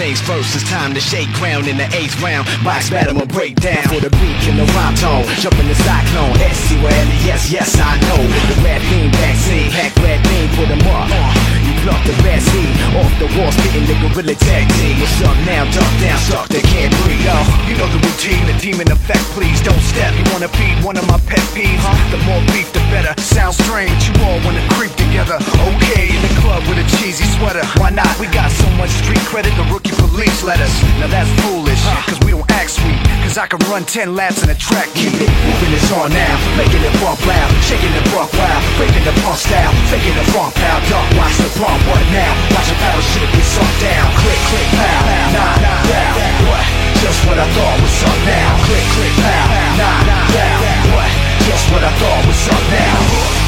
Speaker 19: things first, it's time to shake ground in the eighth round. Box battle, break down for the beat and the rhyme tone. Jump in the cyclone, S C O L E, yes, yes, I know. The red beam vaccine, hack red beam, put them up. Pluck the best seed off the wall, spitting the gorilla tag team. What's up now? Duck down, suck, they can't breathe. Yo,
Speaker 20: You know the routine, the demon effect, please don't step. You wanna be one of my pet peeves? Huh? The more beef, the better. Sounds strange, you all wanna creep together. Okay, in the club with a cheesy sweater. Why not? We got so much street credit, the rookie police let us. Now that's foolish, cause we don't act sweet. Cause I can run 10 laps in a track. Keep it
Speaker 19: Moving this on now, making it bump loud, shaking the buck wild, breaking the punk style, faking the funk pow, duck, watch the pump, what now? Watch the battle shit get sunk down, click, click, pow, nah, down, what? Just what I thought was up now, click, click, pow, nah, down, what? Just what I thought was up now.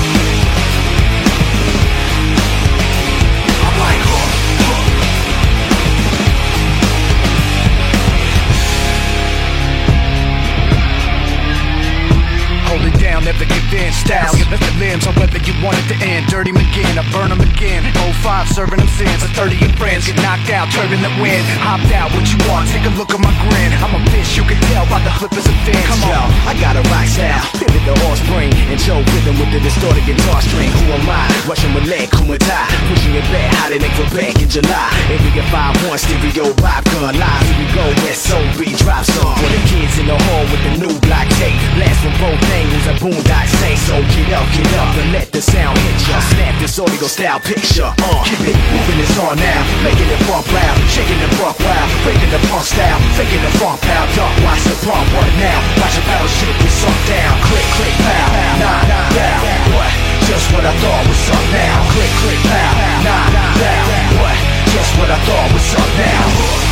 Speaker 20: Down, never give in. Styles, get the limbs on whether you want it to end. Dirty McGinn, I burn them again. 05, serving them sins. A 30 of friends get knocked out, turning the wind. Hopped out, what you want? Take a look at my grin. I'm a bitch, you can tell by the flippers and fins. Come
Speaker 19: Yo,
Speaker 20: on.
Speaker 19: I got a rock style, pivot the offspring, and show rhythm with the distorted guitar string. Who am I? Russian Malay, Kumata, pushing it back, hotter than back in July. Area 5-1, stereo, vibe gun, live, here we go, SOB, drop song. For the kids in the hall with the new block tape, blast from both angles, a boondock say, so get up, get up, and let the sound hit ya. Snap this audio style picture, uh, keep it moving, it's on now, making it bump loud, shaking the buck wild, breaking the punk style, faking the funk pow, duck, watch the pump, what now? Watch the battle shit get sunk down, click, click, pow, nah, down, what? Just what I thought was up now, click, click, pow, nah, down, what? Just what I thought was up now.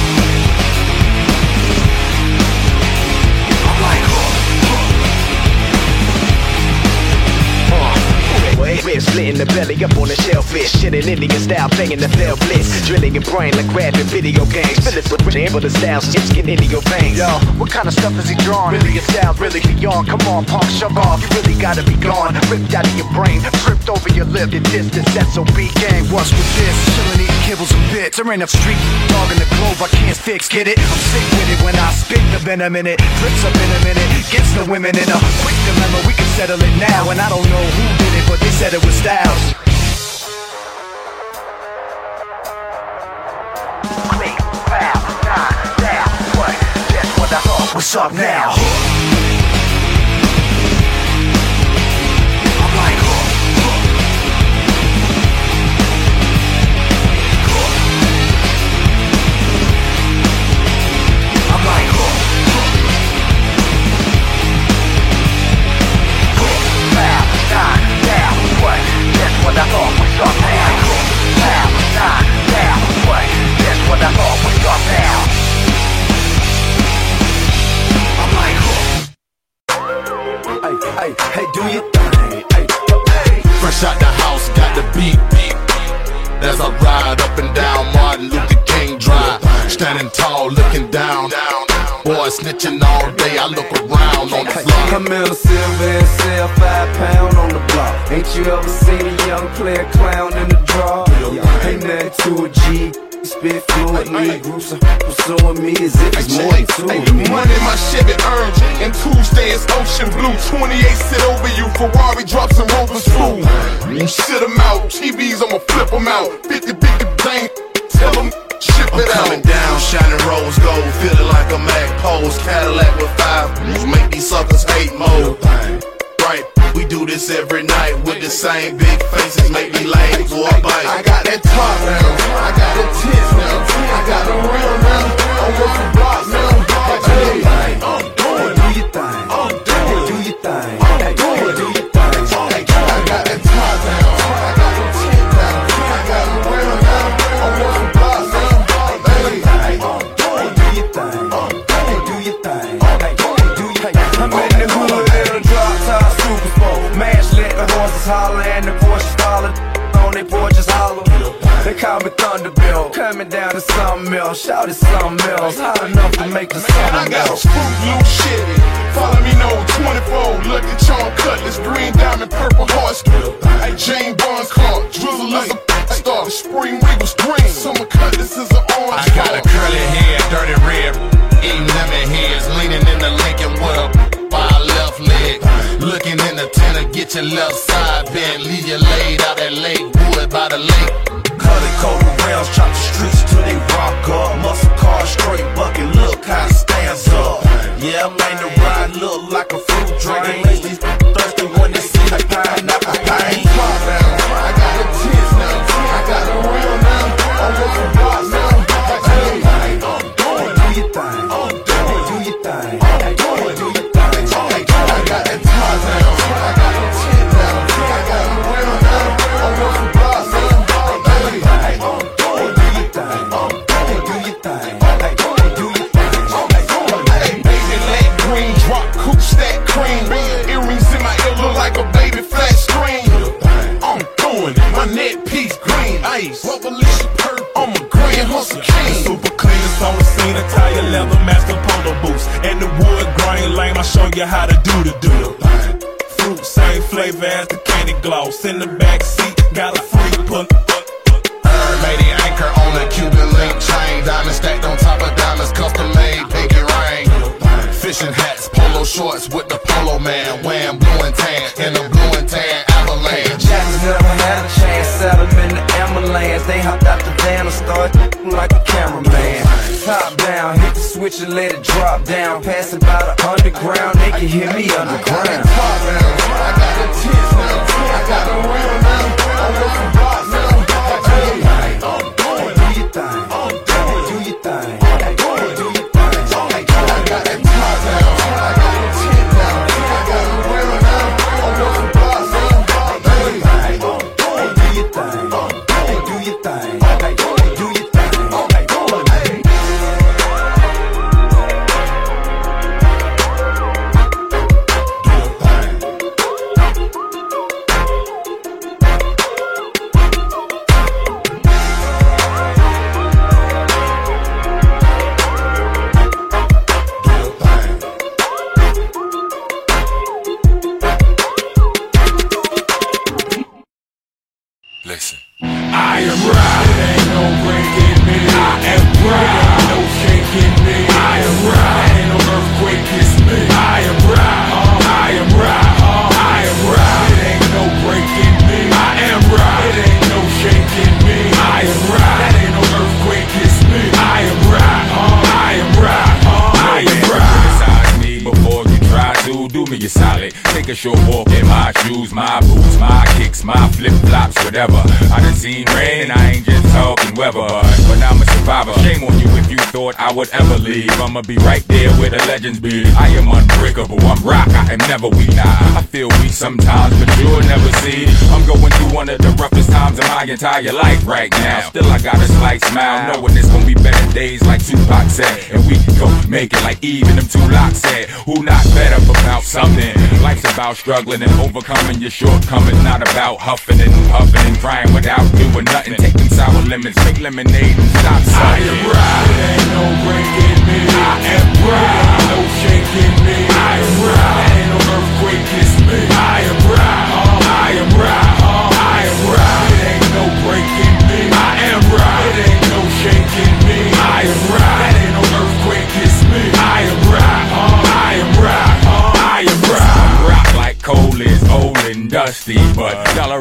Speaker 19: Split in the belly up on the shellfish. Shit in Indian style, banging the fell blitz. Drilling your brain like grabbing video games. Fill it with rich the styles, it's getting into your veins.
Speaker 20: Yo, what kind of stuff is he drawing? Really, it sounds really beyond. Come on, punk, shove off. You really gotta be gone. Ripped out of your brain, tripped over your lip. The distance, that's SOB gang. What's with this? Chillin', eating kibbles and bits. There ain't a street dog in the globe I can't fix. Get it? I'm sick with it when I spit the venom in it. Drips up in a minute. Gets the women in a quick dilemma. We can settle it now. And I don't know who did it, but they said it was Styles. What's up now? What I thought. What's up now? Click, pow, nah, down, what? That's what I thought. What's up now? I'm like.
Speaker 21: Hey, hey, hey, do your thing. Hey, hey.
Speaker 22: Fresh out the house, got the beat. As I ride up and down Martin Luther King Drive, standing tall, looking down. Boy, snitching all day, I look around on the floor.
Speaker 21: I'm in a silver and sell five pound on the. Ain't you ever seen a young player clown in the draw? Ain't nothing to a G. Spit fluently, groups are pursuing me as if it's more than two
Speaker 22: money my Chevy earned, and Tuesday is ocean blue. 28 sit over you, Ferrari drops and Rovers fool. You sit 'em out, TVs I'ma flip 'em out. 50 big thing, tell 'em ship
Speaker 13: I'm
Speaker 22: it out.
Speaker 13: coming down, shining rose gold, feeling like a Mac pose. Cadillac with five make these suckers hate mode. Do this every night with the same big faces, make me lame for a bite.
Speaker 22: I got that top now, I got that tits now, I got the real now, I'm working block
Speaker 21: Shout it something else. Hot enough to make the
Speaker 22: And I got spook blue shit.
Speaker 23: entire life right now. Still, I got a slight smile, knowing it's gonna be better days like Tupac said. And we gon' go make it like even them two locks said. Who not better about something? Life's about struggling and overcoming your shortcomings, not about huffing and puffing and crying without doing nothing. Taking sour lemons, make lemonade and stop sucking.
Speaker 24: I.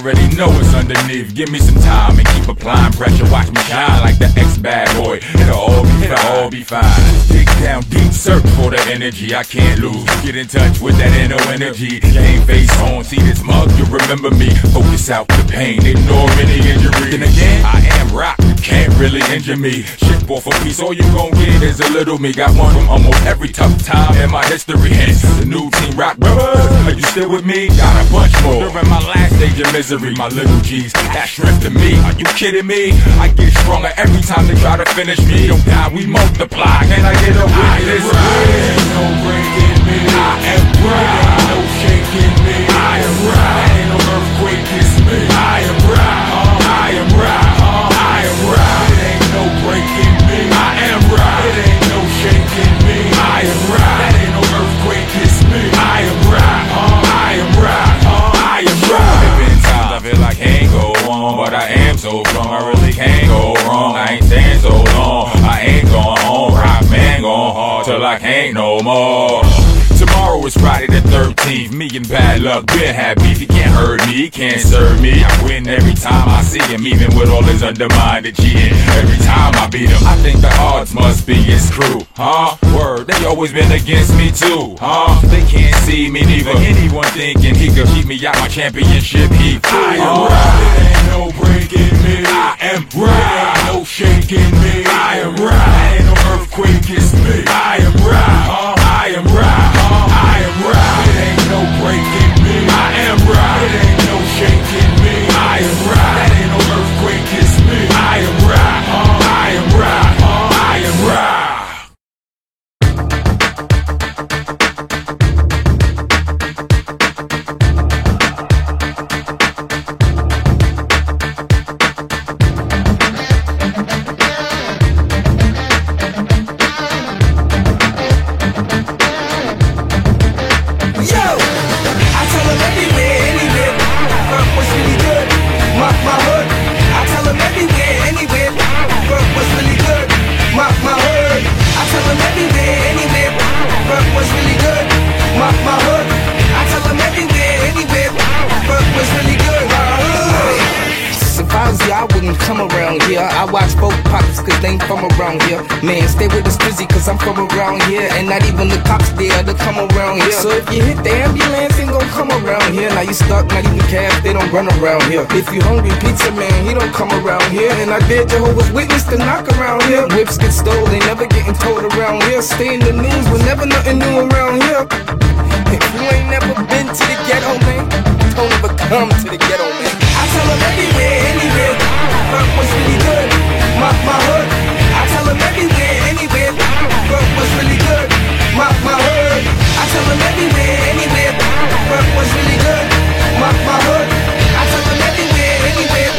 Speaker 23: already know it's underneath. Give me some time and keep applying pressure. Watch me shine like the ex bad boy. It'll all be, it'll all be fine. Dig down deep, search for the energy I can't lose. Get in touch with that inner energy. Game face on, see this mug, you remember me. Focus out the pain, ignore any injury. Then again, I am rock can't really injure me. Shit ball for peace, all you gon' get is a little me. Got one from almost every tough time in my history. Hence the new team rock brothers. Are you still with me? Got a bunch more. During my last stage of misery, my little G's, that strength to me. Are you kidding me? I get stronger every time they try to finish me. Don't die, we multiply. Can I get a witness?
Speaker 24: I am no breaking me. I am right. no shaking me. I am right. Ain't no earthquake, it's me. I I
Speaker 23: can't no more. Tomorrow is Friday the 13th. Me and bad luck been happy. He can't hurt me, can't serve me. I win every time I see him, even with all his undermined cheating. Every time I beat him, I think the odds must be his crew, huh? Word, they always been against me too, huh? They can't see me neither. Anyone thinking he could keep me out my championship heat. Right. No breaking me. I am right. Ain't no shaking me. I am right. Ain't no earthquake, it's me. I am right. Huh? I am right. Huh? I am right. It ain't no breaking me. I am right. It ain't no shaking me.
Speaker 25: You stuck, not even cab, they don't run around here. If you hungry, pizza man, he don't come around here. And I dare Jehovah's Witness to knock around here. Whips get stolen, they never getting told around here. Stay in the news, but never nothing new around here. If you ain't never been to the ghetto, man, don't ever come to the ghetto, man.
Speaker 17: I tell them everywhere, anywhere, fuck what's really good. My, my hood, I tell them everywhere, anywhere, fuck what's really good. My, my hood, I tell them everywhere, anywhere, fuck what's really good. My, my hood, I tell them everywhere, anywhere,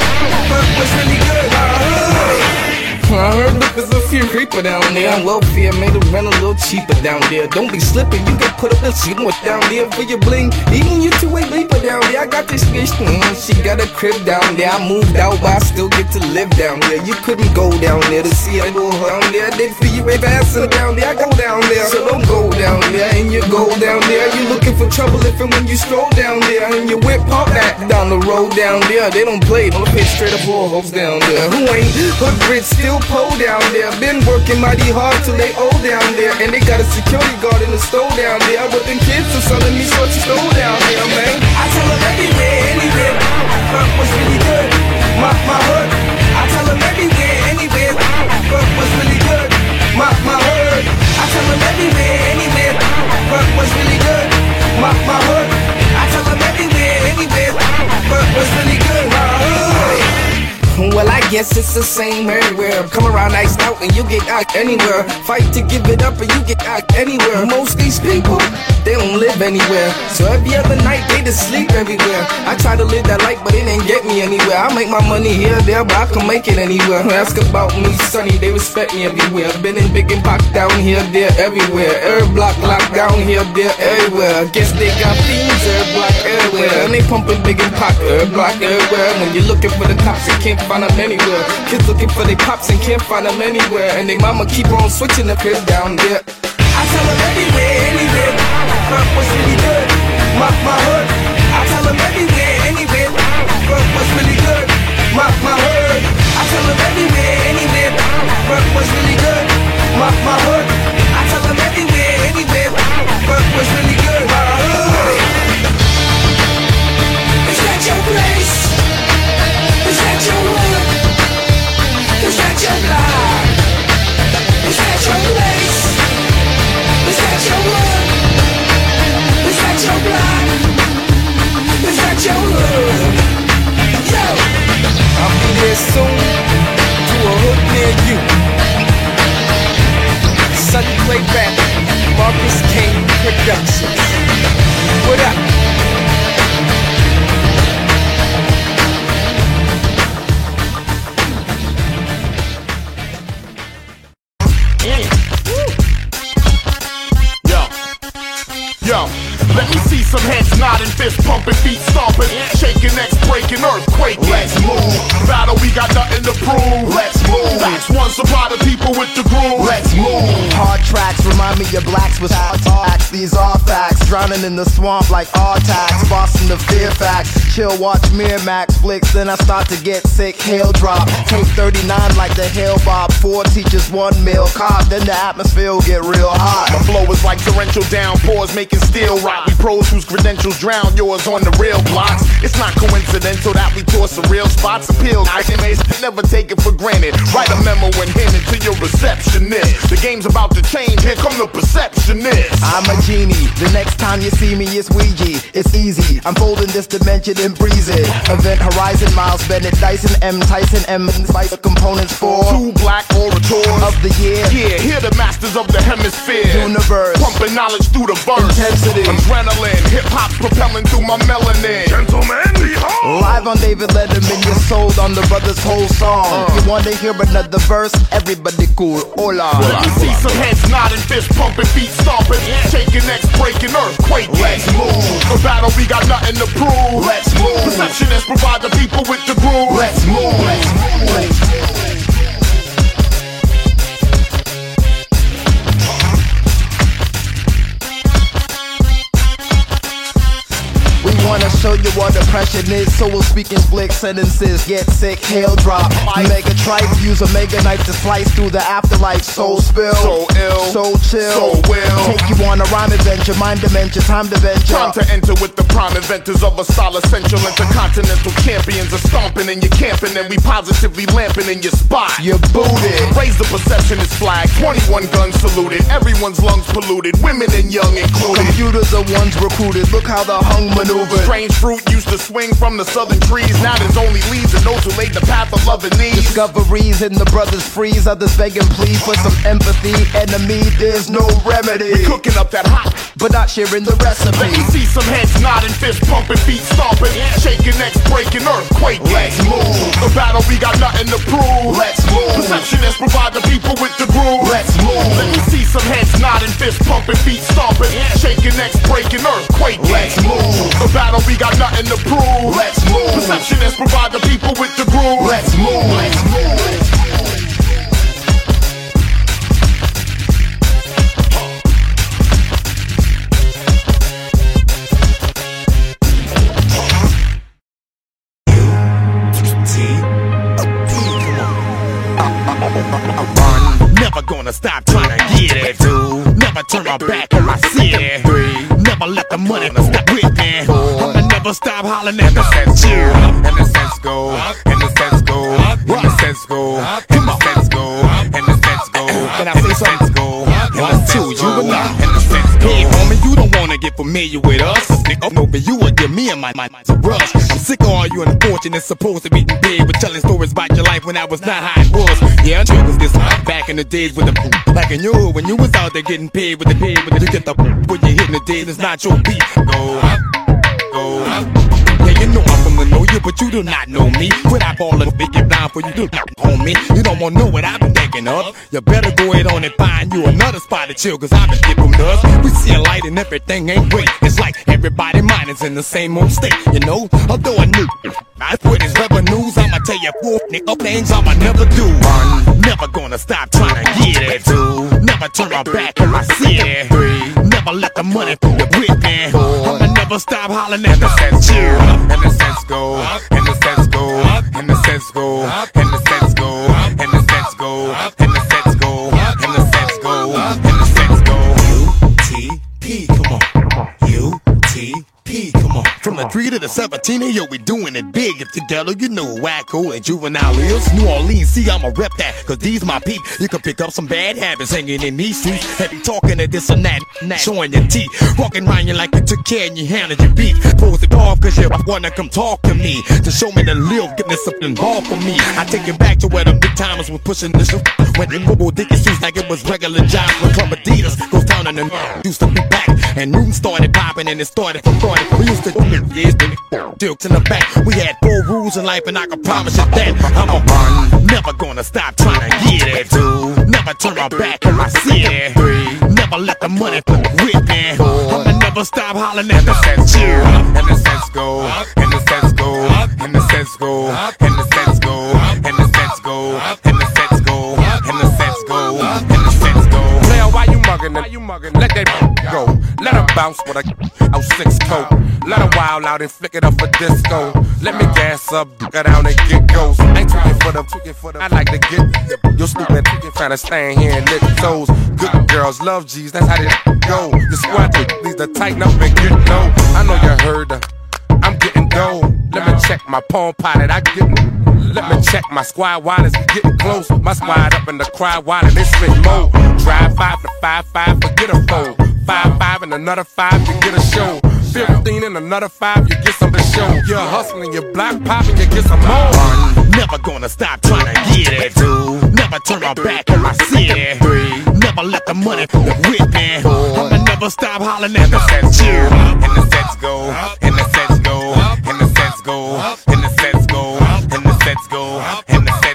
Speaker 17: fuck what's really good. My hood.
Speaker 25: I heard there's a few reaper down there. And welfare made it rent a little cheaper down there. Don't be slipping, you get put up and shit with down there for your bling. Even you two-way leaper down there. I got this bitch, mm, she got a crib down there. I moved out, but I still get to live down there. You couldn't go down there to see a little down there. They for you ain't passing down there. I go down there, so don't go down there. And you go down there, you looking for trouble if and when you stroll down there. And you whip pop that down the road down there. They don't play, don't pay straight up for hoes down there. Who ain't hood rich, still pole down there. Been working mighty hard till they old down there. And they got a security guard in the store down there. But them kids are selling me such a store down there, man.
Speaker 17: I tell them everywhere, anywhere, fuck was really good. My, my hood, I tell them everywhere, anywhere, fuck was really good. My, my hood, I tell them everywhere, anywhere, fuck was really good. My, my hood, I tell them everywhere, anywhere, fuck was really good. My hood.
Speaker 25: Well, I guess it's the same everywhere. Come around iced out and you get out anywhere. Fight to give it up and you get out anywhere. Most these people, they don't live anywhere. So every other night they just sleep everywhere. I try to live that life, but it ain't get me anywhere. I make my money here, there, but I can make it anywhere. Ask about me, Sonny, they respect me everywhere. Been in big and pop down here, there, everywhere. Every block locked down here, there, everywhere. Guess they got fiends every block everywhere. And they pumping big and pop every block everywhere. When you're looking for the cops, you can't find them anywhere. Kids looking for their pops and can't find them anywhere. And they mama keep on switching the crib down there.
Speaker 17: I tell them everywhere, anywhere, fuck what's really good. My, my hood, I tell them everywhere, anywhere, fuck what's really good. My, my hood, I tell them everywhere, anywhere, fuck what's really good. My, my hood, I tell them everywhere, anywhere, fuck what's really good.
Speaker 25: Play Rap, Marcus King Productions. What up?
Speaker 22: Yo, let me see some heads nodding, fist pumping, feet stomping, shaking, necks breaking, earthquake. Let's move. Battle, we got nothing to prove. Let's move. That's one supply to people with the groove. Let's move.
Speaker 26: Hard tracks remind me of blacks with attacks. These are facts. Drowning in the swamp like Artax. Boston the fear facts. Chill, watch Miramax flicks. Then I start to get sick. Hail drop. Take 39 like the Hale-Bopp. Four teachers, one meal. Cop. Then the atmosphere will get real hot.
Speaker 22: My flow is like torrential downpours making steel rock. We pros whose credentials drown yours on the real blocks. It's not coincidental that we tour some real spots. Appeal, I can never take it for granted. Write a memo and hand it to your receptionist. The game's about to change. Here come the perceptionist.
Speaker 26: I'm a genie. The next time you see me, it's Ouija. It's easy. I'm folding this dimension and breeze it. Event Horizon, Miles Bennett, Dyson, M, Tyson, M, Spice components for
Speaker 22: two black orators
Speaker 26: of the year.
Speaker 22: Yeah, here the masters of the hemisphere.
Speaker 26: Universe.
Speaker 22: Pumping knowledge through the verse.
Speaker 26: Intensity.
Speaker 22: Adrenaline. Hip hop propelling through my melanin. Gentlemen, behold.
Speaker 26: Live on David Letterman, you're sold on the brother's whole song. Uh. You wanna hear another verse? Everybody cool. Hola.
Speaker 22: Let me see some heads nodding, fist pumping, feet stomping, shaking, necks breaking, earthquake.
Speaker 26: Let's move.
Speaker 22: For battle, we got nothing to prove.
Speaker 26: Let's move.
Speaker 22: Perceptionists provide the people with the groove.
Speaker 26: Let's move. Let's move. Let's move. Show you what depression is. So we'll speak in split sentences. Get sick, hail drop. Mega tripe, use a mega knife to slice through the afterlife. Soul spill,
Speaker 22: so ill,
Speaker 26: so chill.
Speaker 22: So will
Speaker 26: take you on a rhyme adventure, mind dimension, time to venture.
Speaker 22: Time to enter with the prime inventors of a style essential intercontinental champions are stomping and you're camping and we positively lamping in your spot.
Speaker 26: You're booted.
Speaker 22: Raise the perceptionist flag. 21 guns saluted. Everyone's lungs polluted. Women and young included.
Speaker 26: Computers are ones recruited. Look how the hung maneuver.
Speaker 22: Strange fruit used to swing from the southern trees. Now there's only leaves and those who laid the path of love and need.
Speaker 26: Discoveries in the brothers freeze. Others beg and for some empathy. Enemy, there's no remedy.
Speaker 22: We cooking up that hot,
Speaker 26: but not sharing the recipe.
Speaker 22: Let me see some heads nodding, fists pumping, feet stomping, shaking, necks breaking, earthquake.
Speaker 26: Let's move.
Speaker 22: The battle, we got nothing to prove.
Speaker 26: Let's move.
Speaker 22: Perceptionists provide the people with the groove.
Speaker 26: Let's move.
Speaker 22: Let me see some heads nodding, fists pumping, feet stomping, shaking, necks breaking, earthquake.
Speaker 26: Let's move.
Speaker 22: The battle, we got nothing to prove.
Speaker 26: Let's move.
Speaker 22: Perceptionists provide the people with the groove.
Speaker 26: Let's move. Let's move.
Speaker 27: Never gonna stop trying to get it, dude. Never turn my back on my city. Never let the money stop with me. I'ma never stop hollering at the sense you.
Speaker 23: And the sense go, and the sense go, and the sense go, and the sense go, and the sense go,
Speaker 27: Can I say something?
Speaker 23: Go,
Speaker 27: One, two, you and I.
Speaker 23: and the sense go.
Speaker 27: Hey, homie, you don't wanna get familiar with us. Nigga, no, but you would give me and my my a rush. I'm sick of all you unfortunate supposed to be big, but telling stories about your life when I was not how it was. Yeah, I'm cause this back in the days with the back in hood when you was out there getting paid with the paid with the you get the when you hitting the days it's not your beat.
Speaker 23: Go, go.
Speaker 27: Know I'm from the know you, but you do not know me. Quit I ball and big it down for you, do not homie. You don't wanna know what I've been thinking of. You better go ahead on and find you another spot to chill, cause I've been dipping dust. We see a light and everything ain't great. It's like everybody mind is in the same old state, you know? Although I knew I put his revenues, I'ma tell you four nigga things I'ma never do. One, never gonna stop trying to get it. Two, never turn my back on my city. Three, never let the money from the with me. I'ma never stop hollering at the sense you.
Speaker 23: And the sense go, and the sense go, and the sense go, and the sense go, and the sense go, and the
Speaker 27: From the uh-huh. 3 to the 17, yo, we doing it big. If together, you know Wacko and Juvenile is. New Orleans, see, I'ma rep that, cause these my peep. You can pick up some bad habits hanging in these streets. Heavy talking to this and that, showing your teeth. Walking around you like you took care and you handled your beef. Pose it off, cause you wanna come talk to me. To show me the live, getting something involved for me. I take it back to where the big timers was pushing this. When the bubble dicky suits like it was regular jobs with Club Adidas. Goes down in the used to be back. And Newton started popping and it started from Friday. We used to do it, years, Dukes in the back. We had four rules in life and I can promise you that I'm a run. Never gonna stop trying to get it. Two, never turn my back on my city. Three, never let the money put with me. I'ma never stop hollering at the sense you.
Speaker 23: And the sense go, and the sense go, and the sense go, and the sense go, and the sense go, and the
Speaker 17: Player, why you mugging
Speaker 28: let that go. Let her bounce with a out six coat. Let her wild out and flick it up for disco. Let me gas up, get down and get goes. Ain't tooking for the. I like to get your stupid trying to stand here and lick toes. Good girls love G's, that's how they go. The squad needs to tighten up and get low. I know you heard. I'm getting Let me check my palm pilot. I get. Let me check my squad wallets. Getting close. My squad up in the cry wallet. They spit more. Drive five to five five. Forget a four. Five five and another five. to get a show. 15 and another five, you get some to show. You're hustling, you're black popping, you get some more.
Speaker 27: Never gonna stop trying to get it, dude. Never turn my back on my city. Never let the money whip me. I'ma never stop hollering at the sets and the sets go, and sets go, and the sets go, and the sets go, and the sets go,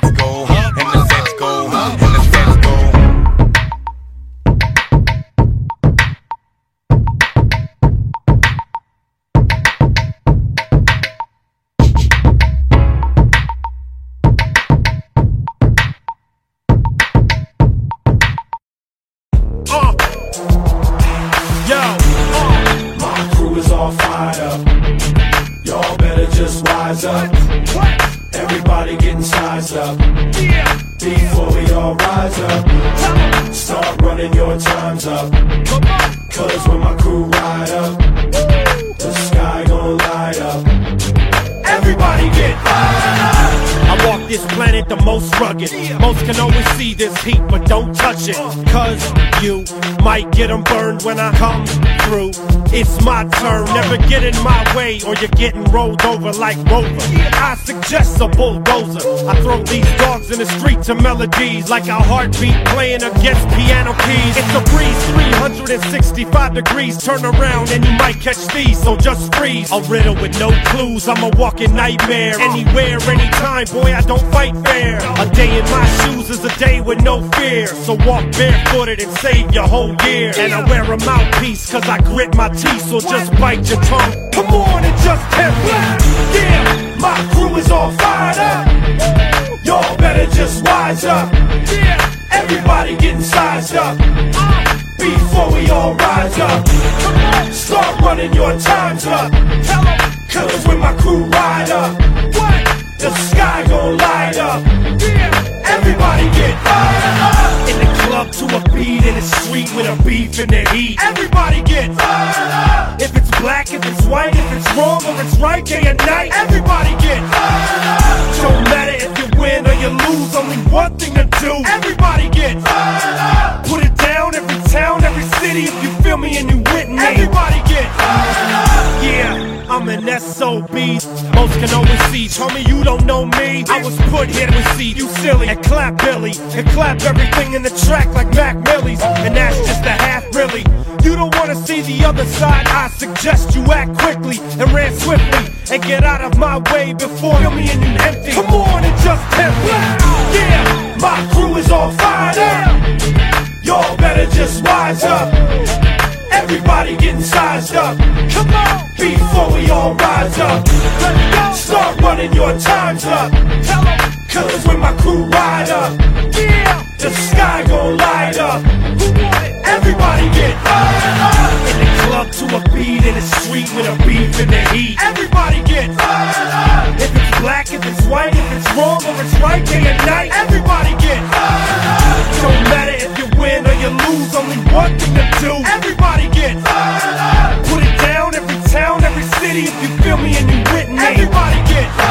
Speaker 29: rise up, start running your times up.
Speaker 30: This planet the most rugged. Most can always see this heat, but don't touch it. Cause you might get 'em burned when I come through. It's my turn, never get in my way, or you're getting rolled over like Rover. I suggest a bulldozer. I throw these dogs in the street to melodies like a heartbeat playing against piano keys. It's a breeze, 365 degrees. Turn around and you might catch these, so just freeze. A riddle with no clues, I'm a walking nightmare. Anywhere, anytime, boy, I don't fight fair. A day in my shoes is a day with no fear. So walk barefooted and save your whole year. And I wear a mouthpiece cause I grit my teeth, so just bite your tongue. Come on and just tempt me.
Speaker 29: Yeah, my crew is all fired up. Y'all better just wise up. Yeah, everybody getting sized up. Before we all rise up, start running your times up. Cause when my crew ride up, the sky gon' light up. Everybody get fired up.
Speaker 30: In the club to a beat, in the street with a beef in the heat.
Speaker 29: Everybody get fired up.
Speaker 30: If it's black, if it's white, if it's wrong or it's right, day and night.
Speaker 29: Everybody get fired up.
Speaker 30: Don't matter if you win or you lose, only one thing to do.
Speaker 29: Everybody get fired up.
Speaker 30: Put it down, every town, every city. If you feel me and you with me.
Speaker 29: Everybody get up.
Speaker 30: Yeah. I'm an SOB. Most can always see. Tell me you don't know me. I was put here to see you silly and clap Billy and clap everything in the track like Mac Millie's. And that's just a half really. You don't wanna see the other side. I suggest you act quickly and ran swiftly and get out of my way before you me and you empty. Come on and just tempt me.
Speaker 29: Yeah, my crew is all fired up. Y'all better just wise up. Everybody getting sized up. Come on. Before we all rise up. Start running your times up. Tell 'em. Cause when my crew ride up, yeah, the sky gon' light up. Everybody get fired up.
Speaker 30: In the club to a beat, in the street with a beef in the heat.
Speaker 29: Everybody get fired up.
Speaker 30: If it's black, if it's white, if it's wrong or it's right, day and night.
Speaker 29: Everybody get fired up.
Speaker 30: Don't matter if you win or you lose, only one thing to do.
Speaker 29: Everybody get fired up.
Speaker 30: Put it down, every town, every city. If you feel me and you with me.
Speaker 29: Everybody get up.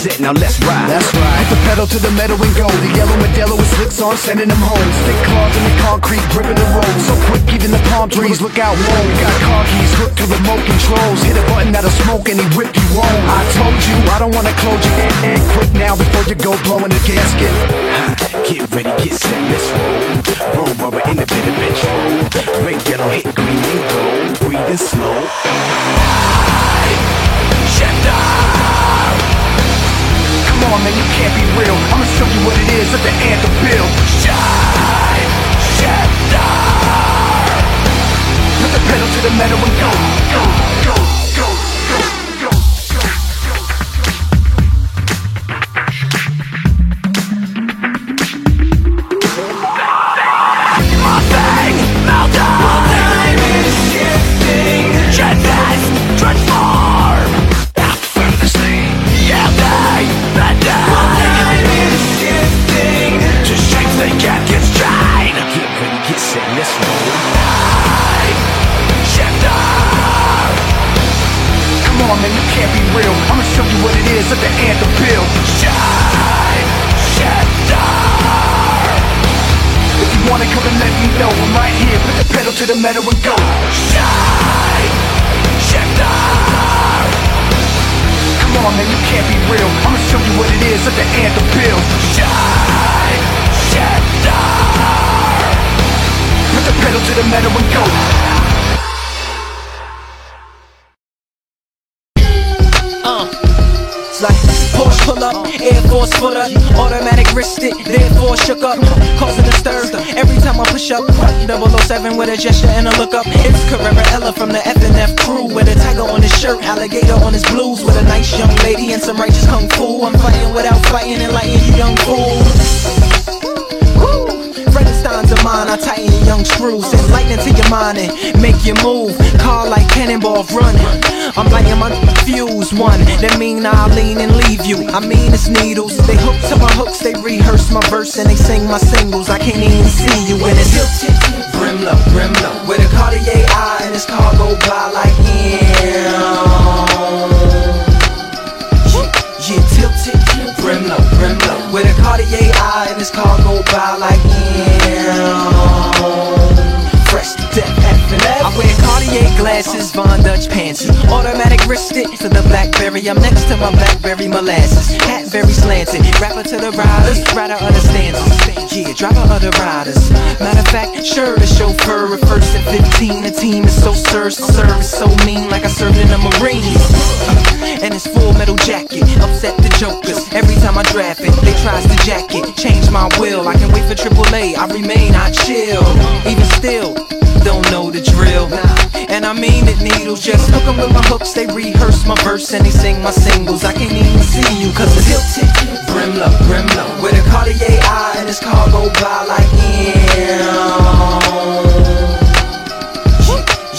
Speaker 30: On
Speaker 28: your
Speaker 18: mark, you're set, now let's ride.
Speaker 20: That's right. Put the pedal to the metal and go. The yellow Modelo with slicks on, sending them home. Stick claws in the concrete, gripping the road. So quick, even the palm trees look out. Whoa, we got car keys hooked to remote controls. Hit a button that'll smoke and he whip you home. I told you, I don't wanna close your and, and quick now before you go blowing the gasket.
Speaker 18: Get ready, get set, let's roll. Roll rubber in the bit of petrol. Red, yellow, hit green and gold. Breathing slow.
Speaker 20: Come on, man, you can't be real. I'ma show you what it is at the anthem build. Shine, Shifter. Put the pedal to the metal and go, go, the metal and go. Shine, Shifter. Come on, man, you can't be real. I'ma show you what it is at the anthem build. Shine, Shifter. Put the pedal to the metal and go.
Speaker 31: 007 with a gesture and a look up. It's Carrera Ella from the FNF crew with a tiger on his shirt, alligator on his blues, with a nice young lady and some righteous kung fu. I'm fighting without fighting, enlightening you young fools. Frankenstein's of mine, I tighten young screws, send lightning to your mind and make you move. Car like cannonball running. I'm lighting my fuse one. That mean I'll lean and leave you. I mean it's needles. They hook to my hooks, they rehearse my verse and they sing my singles. I can't even see you when it's tilted. Brimlow, Brimlow, with a Cartier eye and this car go by like yeah. Yeah, tilted. Brimlow, Brimlow, with a Cartier eye and this car go by like yeah. Fresh to death, F wear Cartier glasses, Von Dutch pants, automatic wrist it to the Blackberry. I'm next to my Blackberry molasses, hat very slanted. Rapper to the riders, rider understands. Yeah, driver the riders. Sure the chauffeur refers to 15. The team is so served, service so mean, like I served in the Marines. And it's full metal jacket, upset the jokers. Every time I draft it, they tries to jack it. Change my will, I can wait for AAA. I remain, I chill. Even still, don't know the drill. And I mean it, needles. Just hook 'em with my hooks. They rehearse my verse and they sing my singles. I can't even see you cause it's tilted. Brimlow, Brimlow. With a Cartier eye and this car go by like yeah.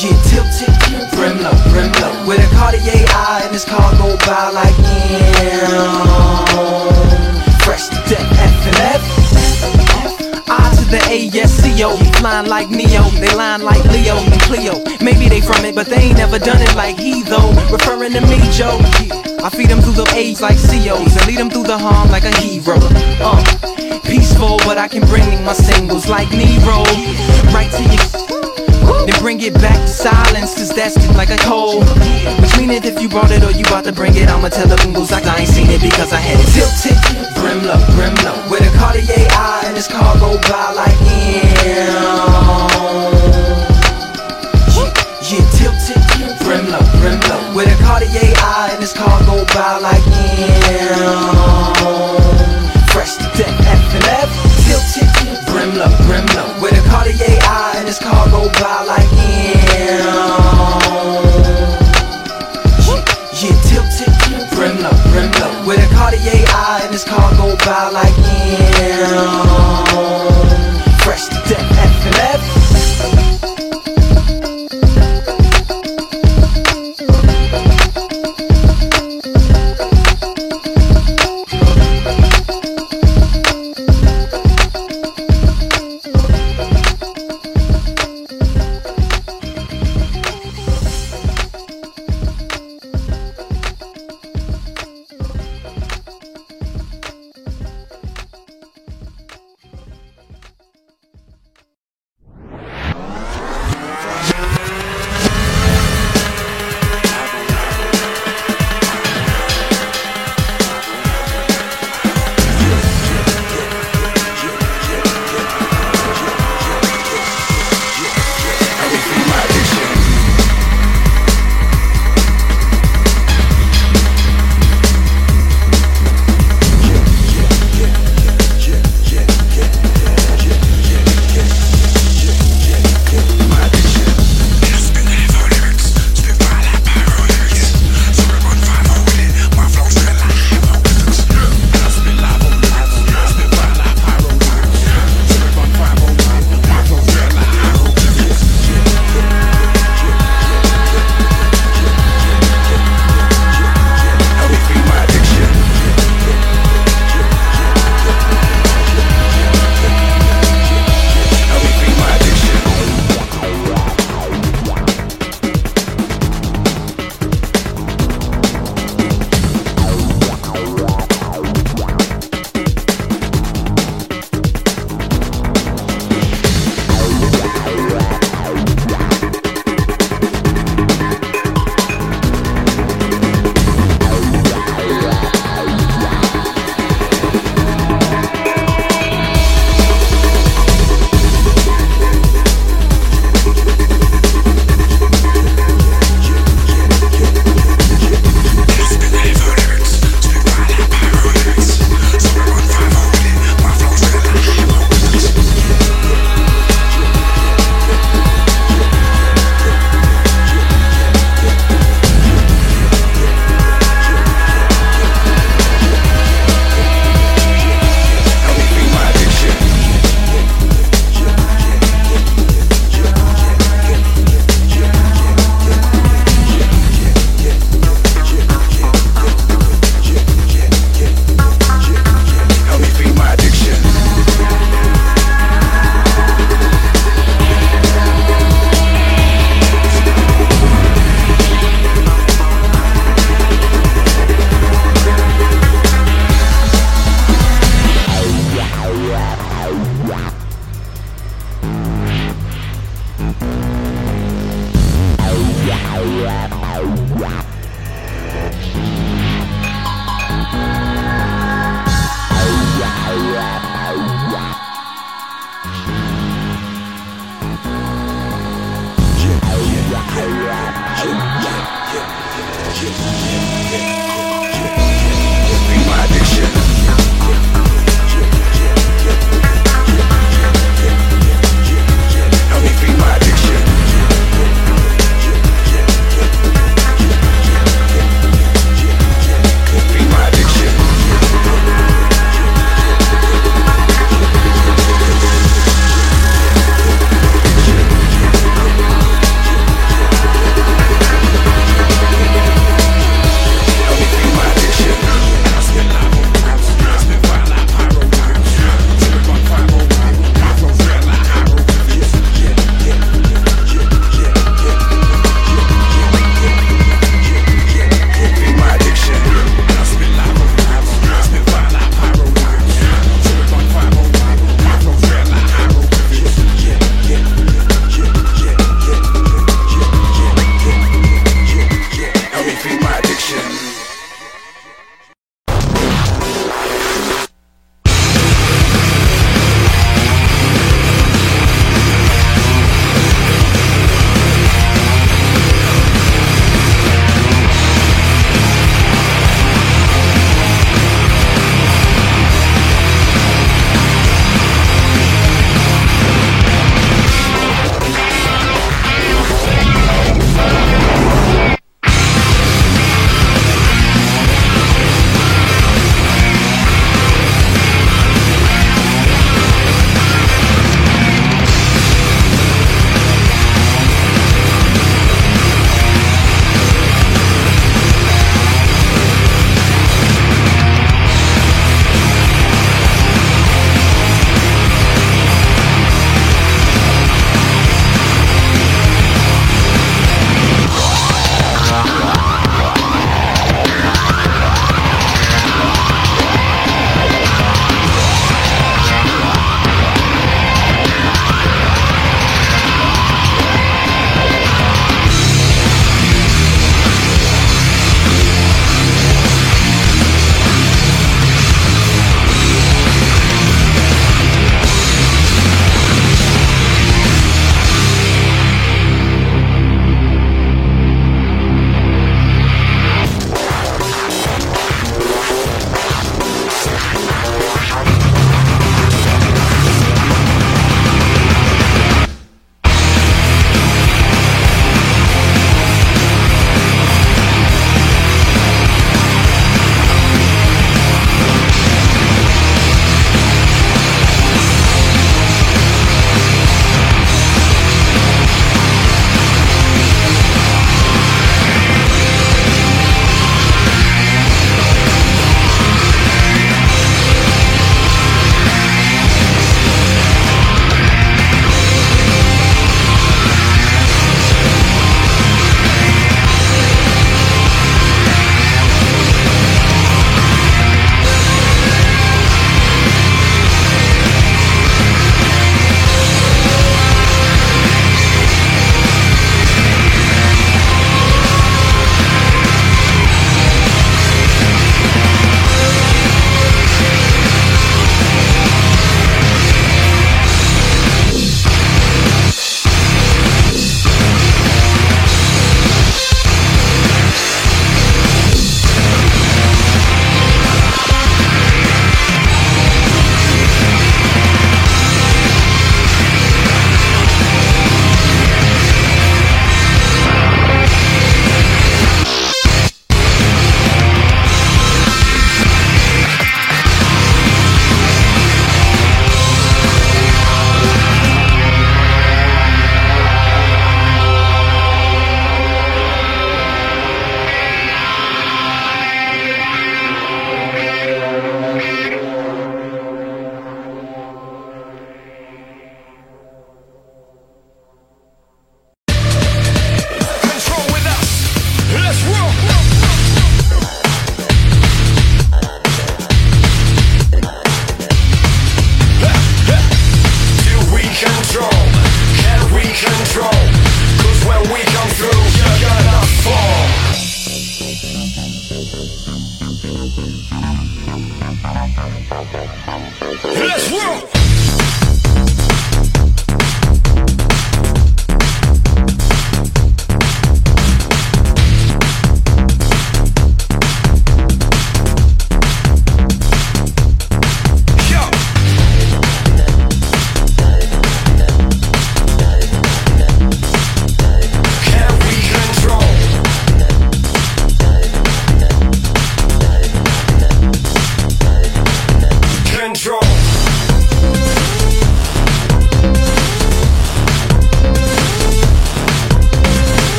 Speaker 31: Yeah, tilted. Brimlow, Brimlow. With a Cartier eye and this car go by like yeah. Fresh to death, F and F. Fiasco, flying like Neo, they line like Leo and Cleo. Maybe they from it, but they ain't never done it like he though. Referring to me, Joe. I feed them through the A's like COs and lead them through the harm like a hero. Uh, peaceful, but I can bring my singles like Nero. Right to you. Then bring it back to silence, cause that's like a cold. Mean it if you brought it or you about to bring it, I'ma tell the bingles like I ain't seen it because I had it tilted grim low. With a Cartier eye and his car go by like yeah. Yeah, tilted, grim low, brimlow. With a Cartier eye and his car go by like him. Fresh to death, F and F, tilted, grim low, brimlow. With
Speaker 24: a Cartier eye and his car go by like him. yeah, I,
Speaker 18: and
Speaker 32: this car go by like,
Speaker 33: yeah.